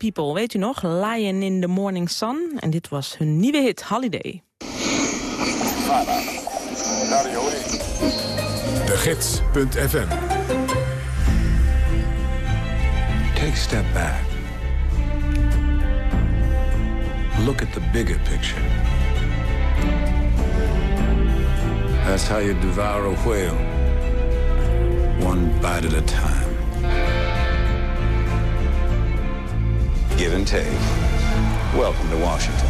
People, weet u nog? Lion in the Morning Sun. En dit was hun nieuwe hit, Holiday. De Gids.fm Take a step back. Look at the bigger picture. That's how you devour a whale. One bite at a time. Give and take. Welcome to Washington.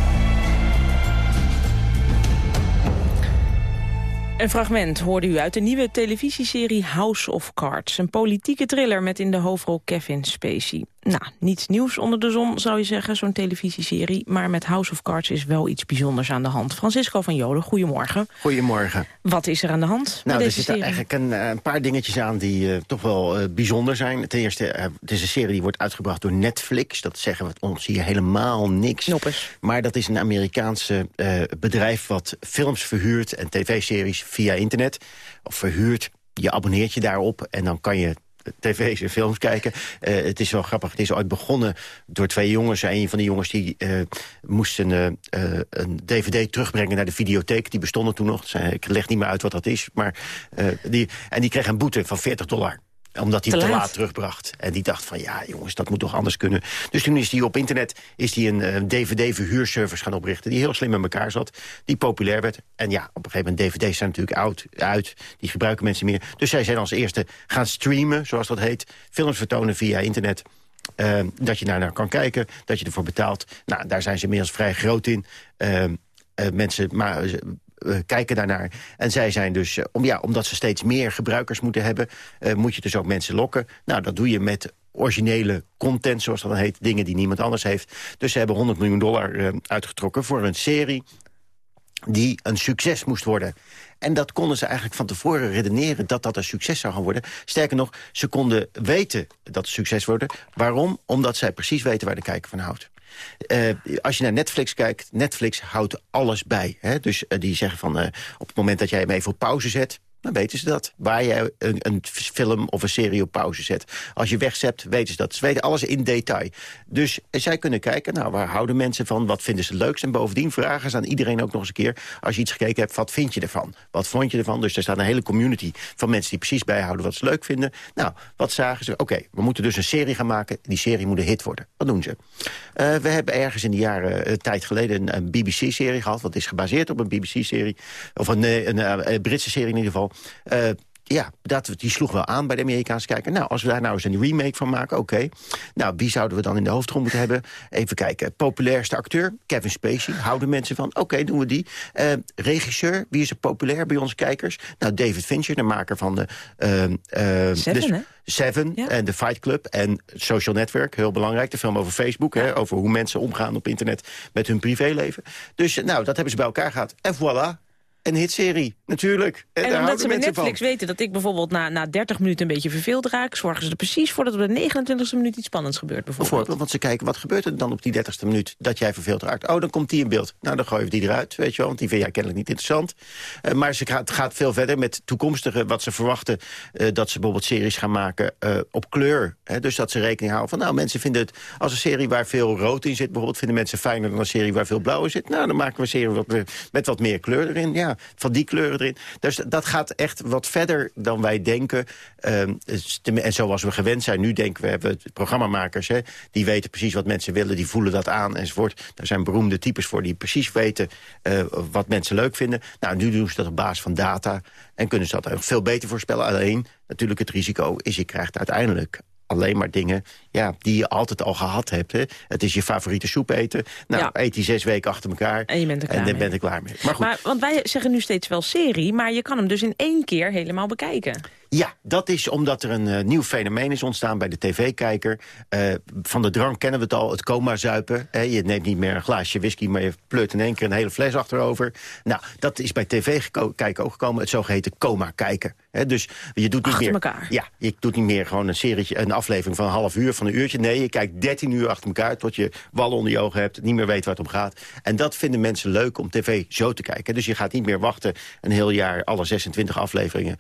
Een fragment hoorde u uit de nieuwe televisieserie House of Cards. Een politieke thriller met in de hoofdrol Kevin Spacey. Nou, niets nieuws onder de zon zou je zeggen, zo'n televisieserie. Maar met House of Cards is wel iets bijzonders aan de hand. Francisco van Joden, goedemorgen. Goedemorgen. Wat is er aan de hand met Nou, er zitten eigenlijk een, eh, een paar dingetjes aan die eh, toch wel eh, bijzonder zijn. Ten eerste, het is een serie die wordt uitgebracht door Netflix. Dat zeggen we ons hier helemaal niks. Maar dat is een Amerikaanse bedrijf wat films verhuurt en tv-series via internet. Of verhuurt, je abonneert je daarop en dan kan je tv's en films kijken. Eh, het is wel grappig, het is ooit begonnen door twee jongens. Een van die jongens die eh, moest een, eh, een dvd terugbrengen naar de videotheek. Die bestonden toen nog. Ik leg niet meer uit wat dat is. Maar, die, en die kreeg een boete van 40 dollar omdat hij Te hem te laat. laat terugbracht. En die dacht van, ja jongens, dat moet toch anders kunnen. Dus toen is hij op internet is hij een eh, dvd-verhuurservice gaan oprichten... die heel slim met elkaar zat, die populair werd. En ja, op een gegeven moment, dvd's zijn natuurlijk oud, uit. Die gebruiken mensen meer. Dus zij zijn als eerste gaan streamen, zoals dat heet. Films vertonen via internet. Eh, dat je daar naar kan kijken, dat je ervoor betaalt. Nou, daar zijn ze inmiddels vrij groot in. Eh, eh, mensen maar, eh, kijken daarnaar. En zij zijn dus, eh, om, ja, omdat ze steeds meer gebruikers moeten hebben... eh, moet je dus ook mensen lokken. Nou, dat doe je met originele content, zoals dat dan heet. Dingen die niemand anders heeft. Dus ze hebben 100 miljoen dollar eh, uitgetrokken voor een serie die een succes moest worden. En dat konden ze eigenlijk van tevoren redeneren... dat dat een succes zou gaan worden. Sterker nog, ze konden weten dat het succes worden. Waarom? Omdat zij precies weten waar de kijker van houdt. Eh, als je naar Netflix kijkt, Netflix houdt alles bij. Hè? Dus eh, die zeggen van, eh, op het moment dat jij hem even op pauze zet... dan weten ze dat. Waar jij een, een film of een serie op pauze zet. Als je wegzept, weten ze dat. Ze weten alles in detail. Dus eh, zij kunnen kijken, nou, waar houden mensen van? Wat vinden ze leukst? En bovendien vragen ze aan iedereen ook nog eens een keer... als je iets gekeken hebt, wat vind je ervan? Wat vond je ervan? Dus er staat een hele community van mensen die precies bijhouden... wat ze leuk vinden. Nou, wat zagen ze? Oké, we moeten dus een serie gaan maken. Die serie moet een hit worden. Wat doen ze? Eh, we hebben ergens in de jaren, een tijd geleden... een, een BBC-serie gehad. Wat is gebaseerd op een BBC-serie. Of een, eh, een, eh, Britse serie in ieder geval. Eh, ja, dat, die sloeg wel aan bij de Amerikaanse kijker. Nou, als we daar nou eens een remake van maken, oké. Nou, wie zouden we dan in de hoofdrol moeten hebben? Even kijken. Populairste acteur, Kevin Spacey. Houden mensen van? Oké, doen we die. Eh, regisseur, wie is er populair bij onze kijkers? Nou, David Fincher, de maker van de... eh, Seven, de- en The Fight Club en Social Network, heel belangrijk. De film over Facebook, hè, over hoe mensen omgaan op internet met hun privéleven. Dus nou, dat hebben ze bij elkaar gehad. En voilà, een hitserie, natuurlijk. En, daar En omdat ze bij Netflix van. weten dat ik bijvoorbeeld na, na 30 minuten een beetje verveeld raak... zorgen ze er precies voor dat op de 29e minuut iets spannends gebeurt bijvoorbeeld. Bijvoorbeeld, want ze kijken, wat gebeurt er dan op die dertigste minuut... dat jij verveeld raakt? Oh, dan komt die in beeld. Nou, dan gooien we die eruit, weet je wel, want die vind jij kennelijk niet interessant. Eh, maar ze gaat, het gaat veel verder met toekomstige, wat ze verwachten... eh, dat ze bijvoorbeeld series gaan maken eh, op kleur. Hè? Dus dat ze rekening houden van, nou, mensen vinden het... als een serie waar veel rood in zit, bijvoorbeeld... vinden mensen fijner dan een serie waar veel blauw in zit. Nou, dan maken we een serie wat, met wat meer kleur erin. Ja, van die kleuren erin. Dus dat gaat echt wat verder dan wij denken. Ehm, dus en zoals we gewend zijn, nu denken we, hebben programmamakers... Hè, die weten precies wat mensen willen, die voelen dat aan enzovoort. Daar zijn beroemde types voor die precies weten eh, wat mensen leuk vinden. Nou, nu doen ze dat op basis van data en kunnen ze dat veel beter voorspellen. Alleen, natuurlijk het risico is, je krijgt uiteindelijk alleen maar dingen ja, die je altijd al gehad hebt. Hè. Het is je favoriete soep eten. Nou, Ja. eet die zes weken achter elkaar. En je bent er klaar En dan mee. ben ik klaar mee. Maar goed. Maar, want wij zeggen nu steeds wel serie, maar je kan hem dus in één keer helemaal bekijken. Ja, dat is omdat er een eh, nieuw fenomeen is ontstaan bij de tv-kijker. Eh, van de drank kennen we het al, het coma-zuipen. Je neemt niet meer een glaasje whisky, maar je pleurt in één keer een hele fles achterover. Nou, dat is bij tv-kijken ook gekomen, het zogeheten coma-kijken. Dus je doet niet Achter meer, elkaar. Ja, je doet niet meer gewoon een serietje, een aflevering van een half uur, van een uurtje. Nee, je kijkt 13 uur achter elkaar tot je wallen onder je ogen hebt, niet meer weet waar het om gaat. En dat vinden mensen leuk om tv zo te kijken. Dus je gaat niet meer wachten een heel jaar, alle 26 afleveringen,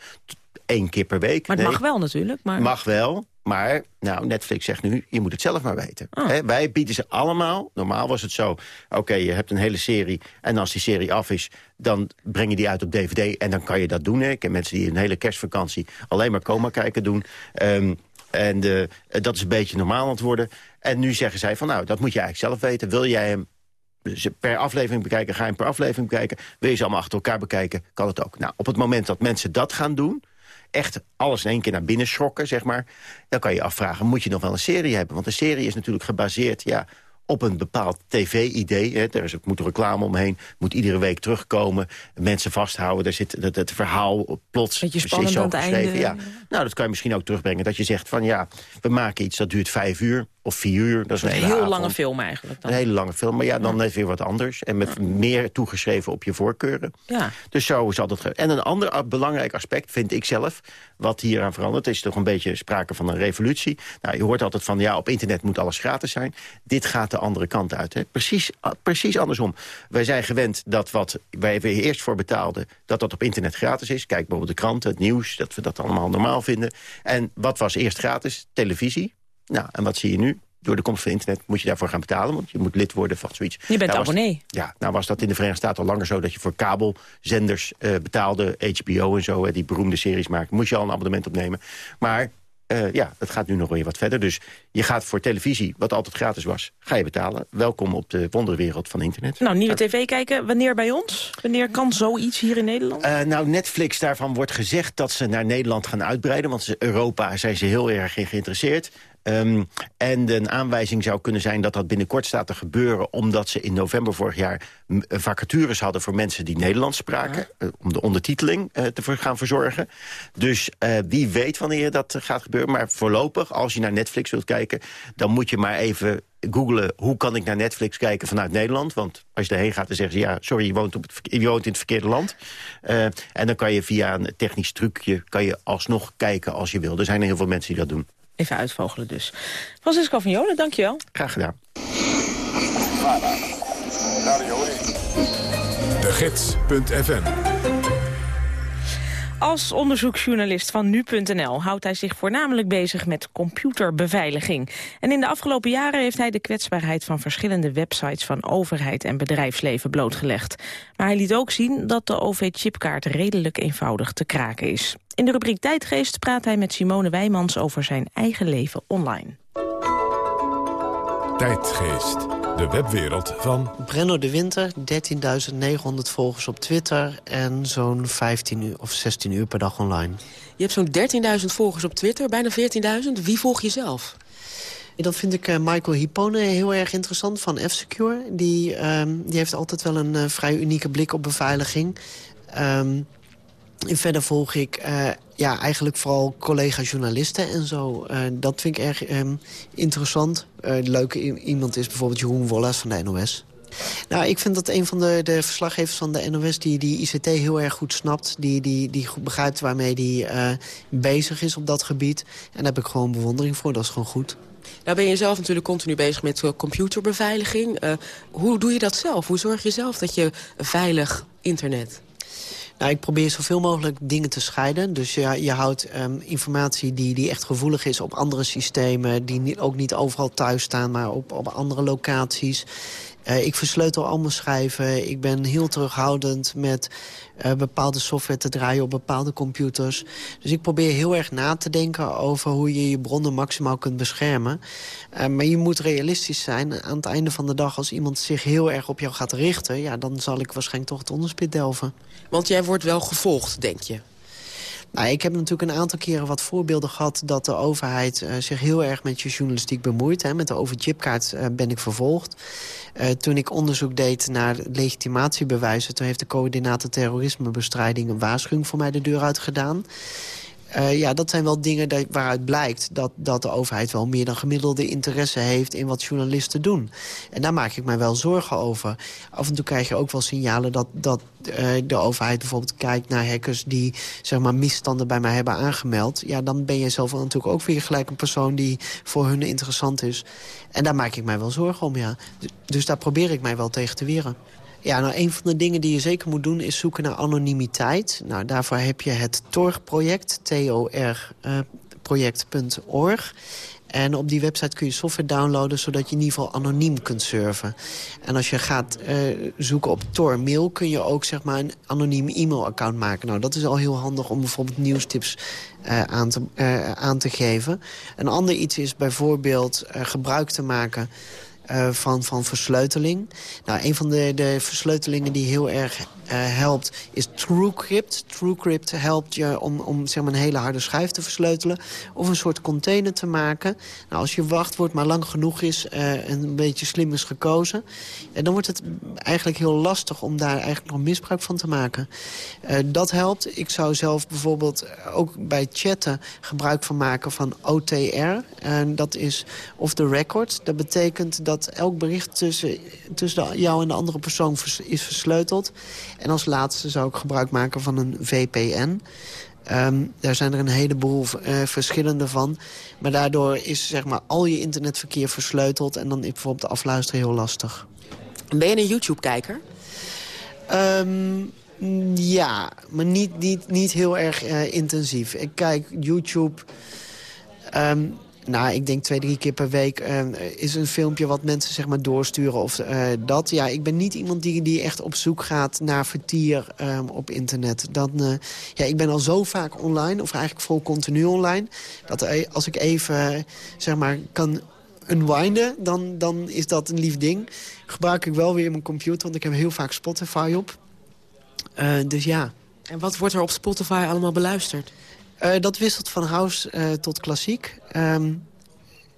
één keer per week. Maar het Nee. mag wel natuurlijk. Maar... Mag wel, maar nou, Netflix zegt nu, je moet het zelf maar weten. Oh. Hè, wij bieden ze allemaal. Normaal was het zo, oké, je hebt een hele serie... en als die serie af is, dan breng je die uit op DVD... en dan kan je dat doen. Hè. Ik ken mensen die een hele kerstvakantie alleen maar coma kijken doen... Ehm, en eh, dat is een beetje normaal aan het worden. En nu zeggen zij van, nou, dat moet je eigenlijk zelf weten. Wil jij hem ze per aflevering bekijken, ga je hem per aflevering bekijken. Wil je ze allemaal achter elkaar bekijken, kan het ook. Nou, op het moment dat mensen dat gaan doen... echt alles in één keer naar binnen schrokken, zeg maar... dan kan je je afvragen, moet je nog wel een serie hebben? Want een serie is natuurlijk gebaseerd ja, op een bepaald tv-idee. Er is, moet reclame omheen, moet iedere week terugkomen... mensen vasthouden, er zit het, het verhaal plots precies zo geschreven. einde. Ja. Nou, dat kan je misschien ook terugbrengen. Dat je zegt van ja, we maken iets dat duurt vijf uur... of vier uur. Dat is een, hele heel avond. lange film eigenlijk dan. Een hele lange film, maar ja, dan net weer wat anders. En met meer toegeschreven op je voorkeuren. Ja. Dus zo is altijd... En een ander belangrijk aspect, vind ik zelf... wat hieraan verandert, is toch een beetje sprake van een revolutie. Nou, je hoort altijd van, ja, op internet moet alles gratis zijn. Dit gaat de andere kant uit. Hè. Precies, precies andersom. Wij zijn gewend dat wat wij er eerst voor betaalden... dat dat op internet gratis is. Kijk bijvoorbeeld de kranten, het nieuws, dat we dat allemaal normaal vinden. En wat was eerst gratis? Televisie. Nou, en wat zie je nu? Door de komst van internet moet je daarvoor gaan betalen... want je moet lid worden van zoiets. Je bent Nou was- abonnee. ja, nou was dat in de Verenigde Staten al langer zo... dat je voor kabelzenders eh, betaalde, HBO en zo... Hè, die beroemde series maken, moest je al een abonnement opnemen. Maar eh, ja, dat gaat nu nog weer wat verder. Dus je gaat voor televisie, wat altijd gratis was, ga je betalen. Welkom op de wonderwereld van internet. Nou, nieuwe tv kijken. Wanneer bij ons? Wanneer kan zoiets hier in Nederland? Eh, nou, Netflix, daarvan wordt gezegd dat ze naar Nederland gaan uitbreiden. Want Europa zijn ze heel erg in geïnteresseerd. Ehm, en een aanwijzing zou kunnen zijn dat dat binnenkort staat te gebeuren... omdat ze in november vorig jaar eh, vacatures hadden voor mensen die Nederlands spraken... eh, om de ondertiteling eh, te gaan verzorgen. Dus wie weet wanneer dat gaat gebeuren. Maar voorlopig, als je naar Netflix wilt kijken... dan moet je maar even googlen hoe kan ik naar Netflix kijken vanuit Nederland. Want als je erheen gaat, dan zeggen ze... ja, sorry, je woont, op het, je woont in het verkeerde land. En dan kan je via een technisch trucje... kan je alsnog kijken als je wil. Er zijn er heel veel mensen die dat doen. Even uitvogelen dus. Francisco van Jolen, dankjewel. Graag gedaan. De Gids.fm Als onderzoeksjournalist van Nu.nl houdt hij zich voornamelijk bezig met computerbeveiliging. En in de afgelopen jaren heeft hij de kwetsbaarheid van verschillende websites van overheid en bedrijfsleven blootgelegd. Maar hij liet ook zien dat de OV-chipkaart redelijk eenvoudig te kraken is. In de rubriek Tijdgeest praat hij met Simone Wijmans over zijn eigen leven online. Tijdgeest, de webwereld van... Brenno de Winter, 13.900 volgers op Twitter... en zo'n 15 uur of 16 uur per dag online. Je hebt zo'n 13.000 volgers op Twitter, bijna 14.000. Wie volg je zelf? Dat vind ik eh, Michael Hipone heel erg interessant van F-Secure. Die, ehm, die heeft altijd wel een eh, vrij unieke blik op beveiliging. Ehm, en verder volg ik eh, ja, eigenlijk vooral collega-journalisten en zo. Eh, dat vind ik erg ehm, interessant. Eh leuke iemand is bijvoorbeeld Jeroen Wollers van de NOS. Nou, ik vind dat een van de, de verslaggevers van de NOS... die, die ICT heel erg goed snapt. Die, die, die goed begrijpt waarmee die bezig is op dat gebied. En daar heb ik gewoon bewondering voor. Dat is gewoon goed. Nou ben je zelf natuurlijk continu bezig met computerbeveiliging. Hoe doe je dat zelf? Hoe zorg je zelf dat je veilig internet? Ik probeer zoveel mogelijk dingen te scheiden. Dus je, je houdt ehm, informatie die, die echt gevoelig is op andere systemen... die ook niet overal thuis staan, maar op, op andere locaties. Eh, ik versleutel allemaal schrijven. Ik ben heel terughoudend met eh, bepaalde software te draaien op bepaalde computers. Dus ik probeer heel erg na te denken over hoe je je bronnen maximaal kunt beschermen. Eh, maar je moet realistisch zijn. Aan het einde van de dag, als iemand zich heel erg op jou gaat richten... Ja, dan zal ik waarschijnlijk toch het onderspit delven. Want jij wordt wel gevolgd, denk je? Nou, ik heb natuurlijk een aantal keren wat voorbeelden gehad... dat de overheid eh, zich heel erg met je journalistiek bemoeit. Hè. Met de overchipkaart eh, ben ik vervolgd. Eh, toen ik onderzoek deed naar legitimatiebewijzen... toen heeft de coördinator terrorismebestrijding... een waarschuwing voor mij de deur uit gedaan. Eh, ja, dat zijn wel dingen dat, waaruit blijkt dat, dat de overheid wel meer dan gemiddelde interesse heeft in wat journalisten doen. En daar maak ik mij wel zorgen over. Af en toe krijg je ook wel signalen dat, dat eh, de overheid bijvoorbeeld kijkt naar hackers die zeg maar, misstanden bij mij hebben aangemeld. Ja, dan ben je zelf natuurlijk ook weer gelijk een persoon die voor hun interessant is. En daar maak ik mij wel zorgen om, ja. Dus, dus daar probeer ik mij wel tegen te weren. Ja, nou, een van de dingen die je zeker moet doen is zoeken naar anonimiteit. Nou, daarvoor heb je het TOR-project, T-O-R-project.org. En op die website kun je software downloaden... zodat je in ieder geval anoniem kunt surfen. En als je gaat eh, zoeken op Tor Mail... kun je ook zeg maar, een anoniem e-mailaccount maken. Nou, dat is al heel handig om bijvoorbeeld nieuwstips eh, aan, te, eh, aan te geven. Een ander iets is bijvoorbeeld eh, gebruik te maken eh, van, van versleuteling. Nou, een van de, de versleutelingen die heel erg eh, helpt is TrueCrypt. TrueCrypt helpt je om, om zeg maar, een hele harde schijf te versleutelen... of een soort container te maken. Nou, als je wachtwoord maar lang genoeg is eh, en een beetje slim is gekozen... en dan wordt het eigenlijk heel lastig om daar eigenlijk nog misbruik van te maken. Eh, dat helpt. Ik zou zelf bijvoorbeeld ook bij chatten gebruik van maken van OTR. Dat is off the record. Dat betekent dat elk bericht tussen, tussen jou en de andere persoon is versleuteld. En als laatste zou ik gebruik maken van een VPN. Ehm, daar zijn er een heleboel eh, verschillende van. Maar daardoor is zeg maar, al je internetverkeer versleuteld... en dan is bijvoorbeeld afluisteren heel lastig. Ben je een YouTube-kijker? Ehm, ja, maar niet, niet, niet heel erg eh, intensief. Ik kijk YouTube... ehm, nou, ik denk twee, drie keer per week eh, is een filmpje wat mensen zeg maar doorsturen of eh, dat. Ja, ik ben niet iemand die, die echt op zoek gaat naar vertier ehm, op internet. Dan, eh, ja, ik ben al zo vaak online, of eigenlijk vol continu online... dat eh, als ik even zeg maar kan unwinden, dan, dan is dat een lief ding. Gebruik ik wel weer mijn computer, want ik heb heel vaak Spotify op. Eh, dus ja. En wat wordt er op Spotify allemaal beluisterd? Eh, dat wisselt van house eh, tot klassiek. Ehm,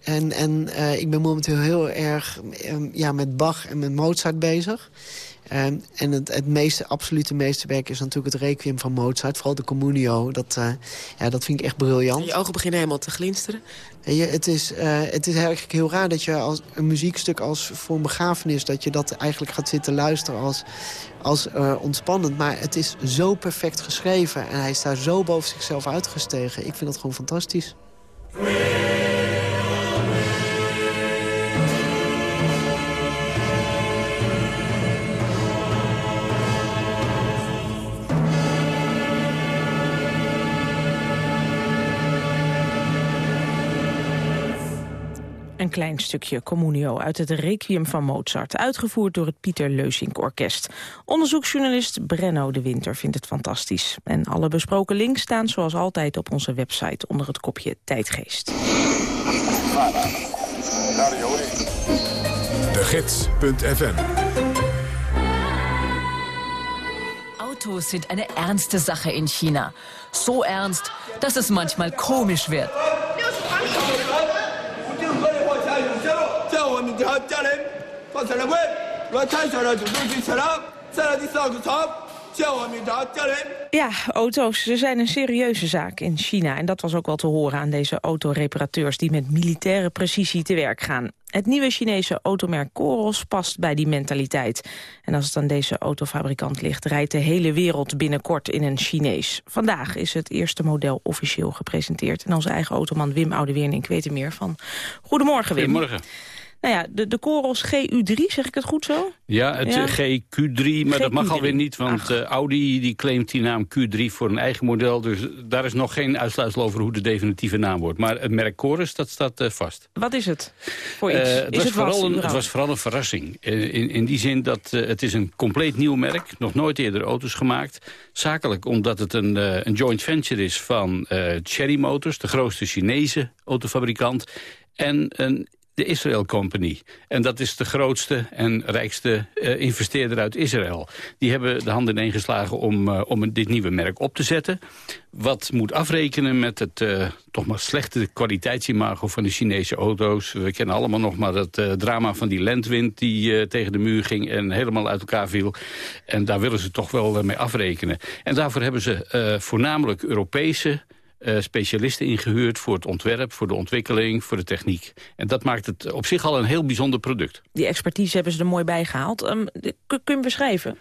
en en eh, ik ben momenteel heel erg ehm, ja, met Bach en met Mozart bezig. Ehm, en het, het meeste, absolute meeste werk is natuurlijk het requiem van Mozart. Vooral de Communio. Dat, eh, ja, dat vind ik echt briljant. Je ogen beginnen helemaal te glinsteren. En je, het, is, eh, het is eigenlijk heel raar dat je als een muziekstuk als voor een begrafenis... dat je dat eigenlijk gaat zitten luisteren als, als eh, ontspannend. Maar het is zo perfect geschreven en hij is daar zo boven zichzelf uitgestegen. Ik vind dat gewoon fantastisch. Klein stukje Communio uit het Requiem van Mozart... uitgevoerd door het Pieter Leusink Orkest. Onderzoeksjournalist Brenno de Winter vindt het fantastisch. En alle besproken links staan zoals altijd op onze website... onder het kopje Tijdgeest. De Gids.fm Autos sind eine ernste Sache in China. So ernst, dass es manchmal komisch wird. 我们家家人放彩来会，我太小了主动去采了，再来第三个场，叫我们家家人。 Ja, auto's ze zijn een serieuze zaak in China. En dat was ook wel te horen aan deze autoreparateurs... die met militaire precisie te werk gaan. Het nieuwe Chinese automerk Coros past bij die mentaliteit. En als het aan deze autofabrikant ligt... rijdt de hele wereld binnenkort in een Chinees. Vandaag is het eerste model officieel gepresenteerd. En onze eigen automan Wim Oudewernink weet er meer van. Goedemorgen, Wim. Goedemorgen. Nou ja, de, de Coros GU3, zeg ik het goed zo? Ja, het Ja. eh, GQ3, maar dat mag GQ3. alweer niet, want eh, Audi die claimt die naam Q3 voor een eigen model. Dus daar is nog geen uitsluitsel over hoe de definitieve naam wordt. Maar het merk Chorus, dat staat eh, vast. Wat is het voor iets? Het, is was het vooral een, het was vooral een verrassing. In, in die zin dat het is een compleet nieuw merk. Nog nooit eerder auto's gemaakt. Zakelijk omdat het een, een joint venture is van Cherry Motors... de grootste Chinese autofabrikant. En een de Israel Company. En dat is de grootste en rijkste eh, investeerder uit Israël. Die hebben de handen ineengeslagen om, eh, om dit nieuwe merk op te zetten. Wat moet afrekenen met het eh, toch maar slechte kwaliteitsimago van de Chinese auto's. We kennen allemaal nog maar het drama van die lentwind die tegen de muur ging en helemaal uit elkaar viel. En daar willen ze toch wel mee afrekenen. En daarvoor hebben ze voornamelijk Europese eh, specialisten ingehuurd voor het ontwerp, voor de ontwikkeling, voor de techniek. En dat maakt het op zich al een heel bijzonder product. Die expertise hebben ze er mooi bij gehaald. Kun, kun je beschrijven?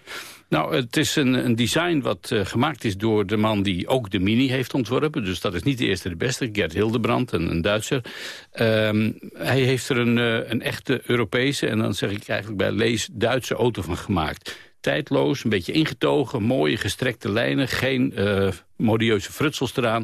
Nou, het is een, een design wat eh, gemaakt is door de man die ook de Mini heeft ontworpen. Dus dat is niet de eerste de beste, Gert Hildebrand, een, een Duitser. Ehm, hij heeft er een, eh, een echte Europese, en dan zeg ik eigenlijk bij lees, Duitse auto van gemaakt. Tijdloos, een beetje ingetogen, mooie gestrekte lijnen, geen eh, modieuze frutsels eraan.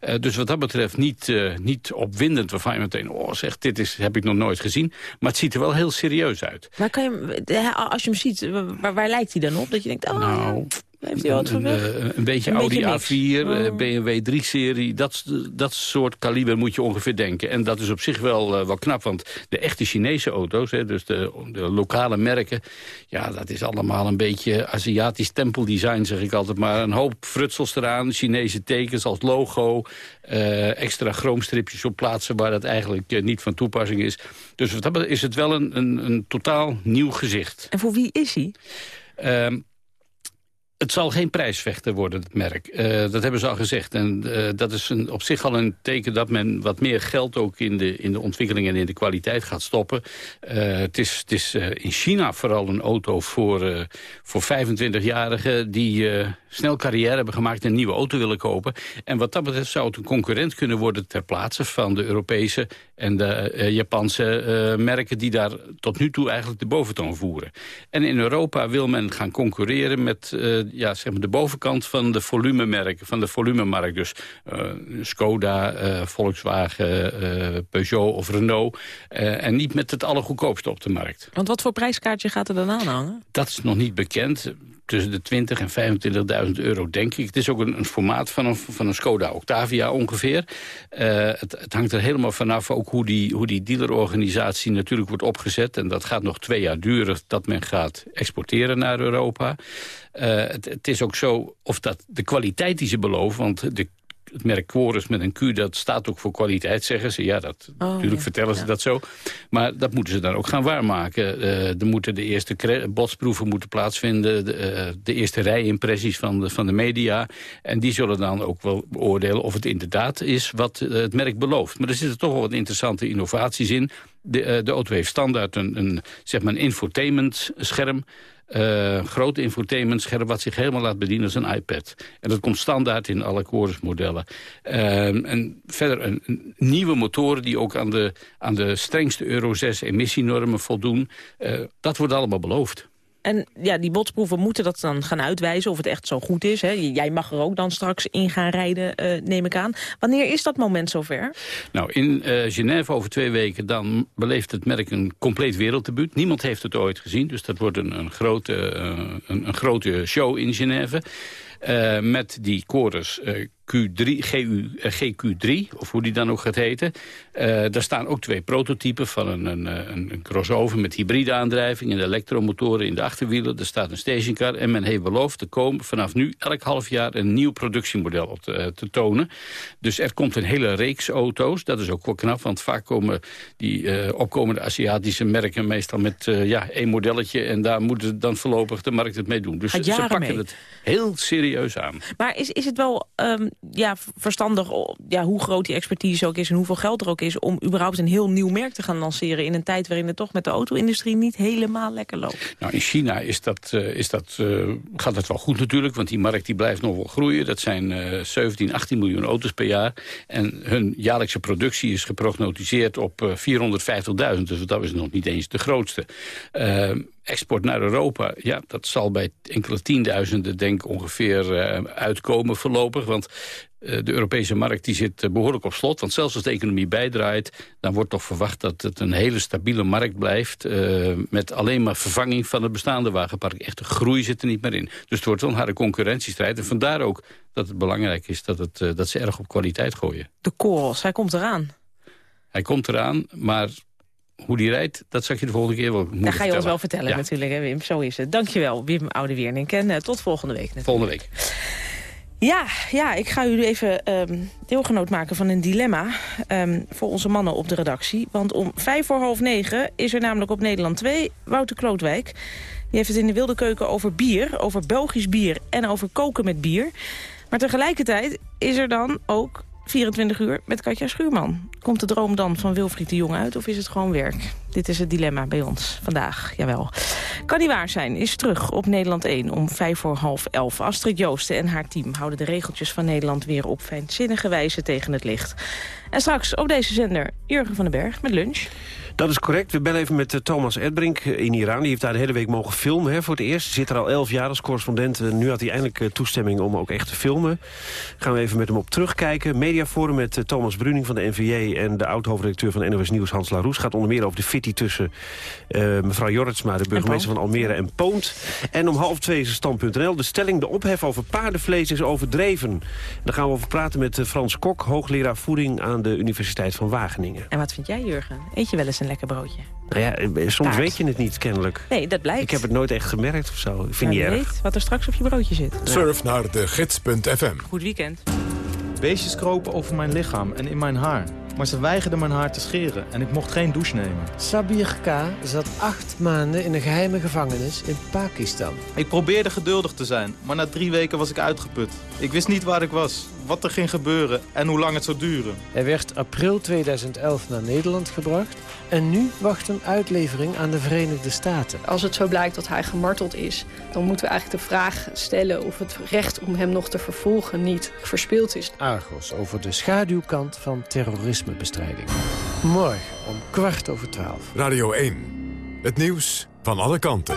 Eh, dus wat dat betreft niet, eh, niet opwindend waarvan je meteen, oh zeg, dit is, heb ik nog nooit gezien. Maar het ziet er wel heel serieus uit. Maar kan je, als je hem ziet, waar, waar lijkt hij dan op? Dat je denkt, oh, Nou, Heeft hij wat een, weg? eh, een beetje Een Audi beetje niks. A4, eh, Oh. BMW 3-serie, dat, dat soort kaliber moet je ongeveer denken. En dat is op zich wel, eh, wel knap, want de echte Chinese auto's, hè, dus de, de lokale merken... ja, dat is allemaal een beetje Aziatisch tempeldesign, zeg ik altijd maar. Een hoop frutsels eraan, Chinese tekens als logo... eh, extra chroomstripjes op plaatsen waar dat eigenlijk niet van toepassing is. Dus wat dat is het wel een, een, een totaal nieuw gezicht. En voor wie is hij? Ehm, het zal geen prijsvechter worden, het merk. Eh, dat hebben ze al gezegd. En eh, dat is een, op zich al een teken dat men wat meer geld ook in de, in de ontwikkeling en in de kwaliteit gaat stoppen. Eh, het is, het is in China vooral een auto voor, voor 25-jarigen die snel carrière hebben gemaakt en een nieuwe auto willen kopen. En wat dat betreft zou het een concurrent kunnen worden ter plaatse van de Europese en de Japanse merken die daar tot nu toe eigenlijk de boventoon voeren. En in Europa wil men gaan concurreren met ja, zeg maar de bovenkant van de volumemerken, van de volumemarkt. Dus eh, Skoda, eh, Volkswagen, eh, Peugeot of Renault. En niet met het allergoedkoopste op de markt. Want wat voor prijskaartje gaat er dan aan hangen? Dat is nog niet bekend. Tussen de 20 en 25.000 euro, denk ik. Het is ook een, een formaat van een, van een Skoda Octavia ongeveer. Eh, het, het hangt er helemaal vanaf ook hoe die, hoe die dealerorganisatie natuurlijk wordt opgezet. En dat gaat nog twee jaar duren dat men gaat exporteren naar Europa. Eh, het, het is ook zo of dat de kwaliteit die ze beloven... want de het merk Quorus met een Q, dat staat ook voor kwaliteit, zeggen ze. Ja, dat, Oh, natuurlijk ja. vertellen ze dat zo. Maar dat moeten ze dan ook gaan waarmaken. Eh, er moeten de eerste botsproeven moeten plaatsvinden. De, eh, de eerste rijimpressies van de, van de media. En die zullen dan ook wel beoordelen of het inderdaad is wat eh, het merk belooft. Maar er zitten toch wel wat interessante innovaties in. De, de auto heeft standaard een, een, zeg maar een infotainment scherm. Eh groot infotainmentscherm wat zich helemaal laat bedienen als een iPad. En dat komt standaard in alle Chorus modellen. Ehm, en verder een nieuwe motoren die ook aan de, aan de strengste Euro 6 emissienormen voldoen. Eh, dat wordt allemaal beloofd. En ja, die botsproeven moeten dat dan gaan uitwijzen of het echt zo goed is. Hè? Jij mag er ook dan straks in gaan rijden, eh, neem ik aan. Wanneer is dat moment zover? Nou, in eh Genève over twee weken dan beleeft het merk een compleet werelddebuut. Niemand heeft het ooit gezien, dus dat wordt een, een, grote, eh, een, een grote show in Genève. Met die chorus Q3, GU, eh, GQ3, of hoe die dan ook gaat heten. Eh, daar staan ook twee prototypen van een, een, eh, een, crossover met hybride aandrijving... en elektromotoren in de achterwielen. Er staat een stationcar en men heeft beloofd te komen vanaf nu elk half jaar een nieuw productiemodel op te, te tonen. Dus er komt een hele reeks auto's. Dat is ook wel knap, want vaak komen die opkomende Aziatische merken meestal met ja, één modelletje... en daar moet dan voorlopig de markt het mee doen. Dus ze pakken mee. het heel serieus aan. Maar is, is het wel ehm, ja, verstandig, ja, hoe groot die expertise ook is... en hoeveel geld er ook is, om überhaupt een heel nieuw merk te gaan lanceren... in een tijd waarin het toch met de auto-industrie niet helemaal lekker loopt? Nou, in China is dat, eh, is dat, eh, gaat dat wel goed natuurlijk, want die markt die blijft nog wel groeien. Dat zijn eh 17, 18 miljoen auto's per jaar. En hun jaarlijkse productie is geprognotiseerd op eh, 450.000, dus dat is nog niet eens de grootste. Export naar Europa, ja, dat zal bij enkele tienduizenden denk ongeveer eh, uitkomen voorlopig. Want eh, de Europese markt die zit eh, behoorlijk op slot. Want zelfs als de economie bijdraait... dan wordt toch verwacht dat het een hele stabiele markt blijft... met alleen maar vervanging van het bestaande wagenpark. Echte groei zit er niet meer in. Dus het wordt wel een harde concurrentiestrijd. En vandaar ook dat het belangrijk is dat, het, dat ze erg op kwaliteit gooien. De Coros, hij komt eraan. Hij komt eraan, maar hoe die rijdt... dat zal ik je de volgende keer wel moeten Dat ga je ons wel vertellen. natuurlijk, hè, Wim. Zo is het. Dankjewel, Wim Oudewierning. En eh, tot volgende week. natuurlijk. Volgende week. Ja, ja, ik ga u even ehm, deelgenoot maken van een dilemma ehm, voor onze mannen op de redactie. Want om vijf voor half negen is er namelijk op Nederland 2 Wouter Klootwijk. Die heeft het in de wilde keuken over bier, over Belgisch bier en over koken met bier. Maar tegelijkertijd is er dan ook 24 uur met Katja Schuurman. Komt de droom dan van Wilfried de Jong uit of is het gewoon werk? Dit is het dilemma bij ons vandaag, jawel. Kan niet waar zijn, is terug op Nederland 1 om vijf voor half elf. Astrid Joosten en haar team houden de regeltjes van Nederland... weer op fijnzinnige wijze tegen het licht. En straks op deze zender Jurgen van den Berg met lunch. Dat is correct. We bellen even met eh, Thomas Edbrink eh, in Iran. Die heeft daar de hele week mogen filmen hè, voor het eerst. Zit er al elf jaar als correspondent. Nu had hij eindelijk eh, toestemming om ook echt te filmen. Gaan we even met hem op terugkijken. Mediaforum met Thomas Bruning van de NVJ... en de oud-hoofdredacteur van NOS Nieuws Hans Laroes. gaat onder meer over de tussen eh, mevrouw Jorritsma... de burgemeester van Almere en Poont. En om half twee is het stand.nl. De stelling, de ophef over paardenvlees is overdreven. Daar gaan we over praten met eh, Frans Kok... hoogleraar voeding aan de Universiteit van Wageningen. En wat vind jij, Jurgen? Eet je wel eens een lekker broodje? Nou ja, eh, soms Taart. weet je het niet, kennelijk. Nee, dat blijkt. Ik heb het nooit echt gemerkt of zo. Ik vind Maar het wie niet erg. weet wat er straks op je broodje zit. Surf naar de gids.fm. Goed weekend. Beestjes kropen over mijn lichaam en in mijn haar. Maar ze weigerden mijn haar te scheren en ik mocht geen douche nemen. Sabir K. zat acht maanden in een geheime gevangenis in Pakistan. Ik probeerde geduldig te zijn, maar na drie weken was ik uitgeput. Ik wist niet waar ik was, wat er ging gebeuren en hoe lang het zou duren. Hij werd april 2011 naar Nederland gebracht... en nu wacht een uitlevering aan de Verenigde Staten. Als het zo blijkt dat hij gemarteld is, dan moeten we eigenlijk de vraag stellen of het recht om hem nog te vervolgen niet verspeeld is. Argos over de schaduwkant van terrorismebestrijding. Morgen om kwart over twaalf. Radio 1. Het nieuws van alle kanten.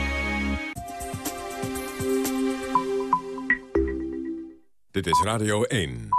Dit is Radio 1.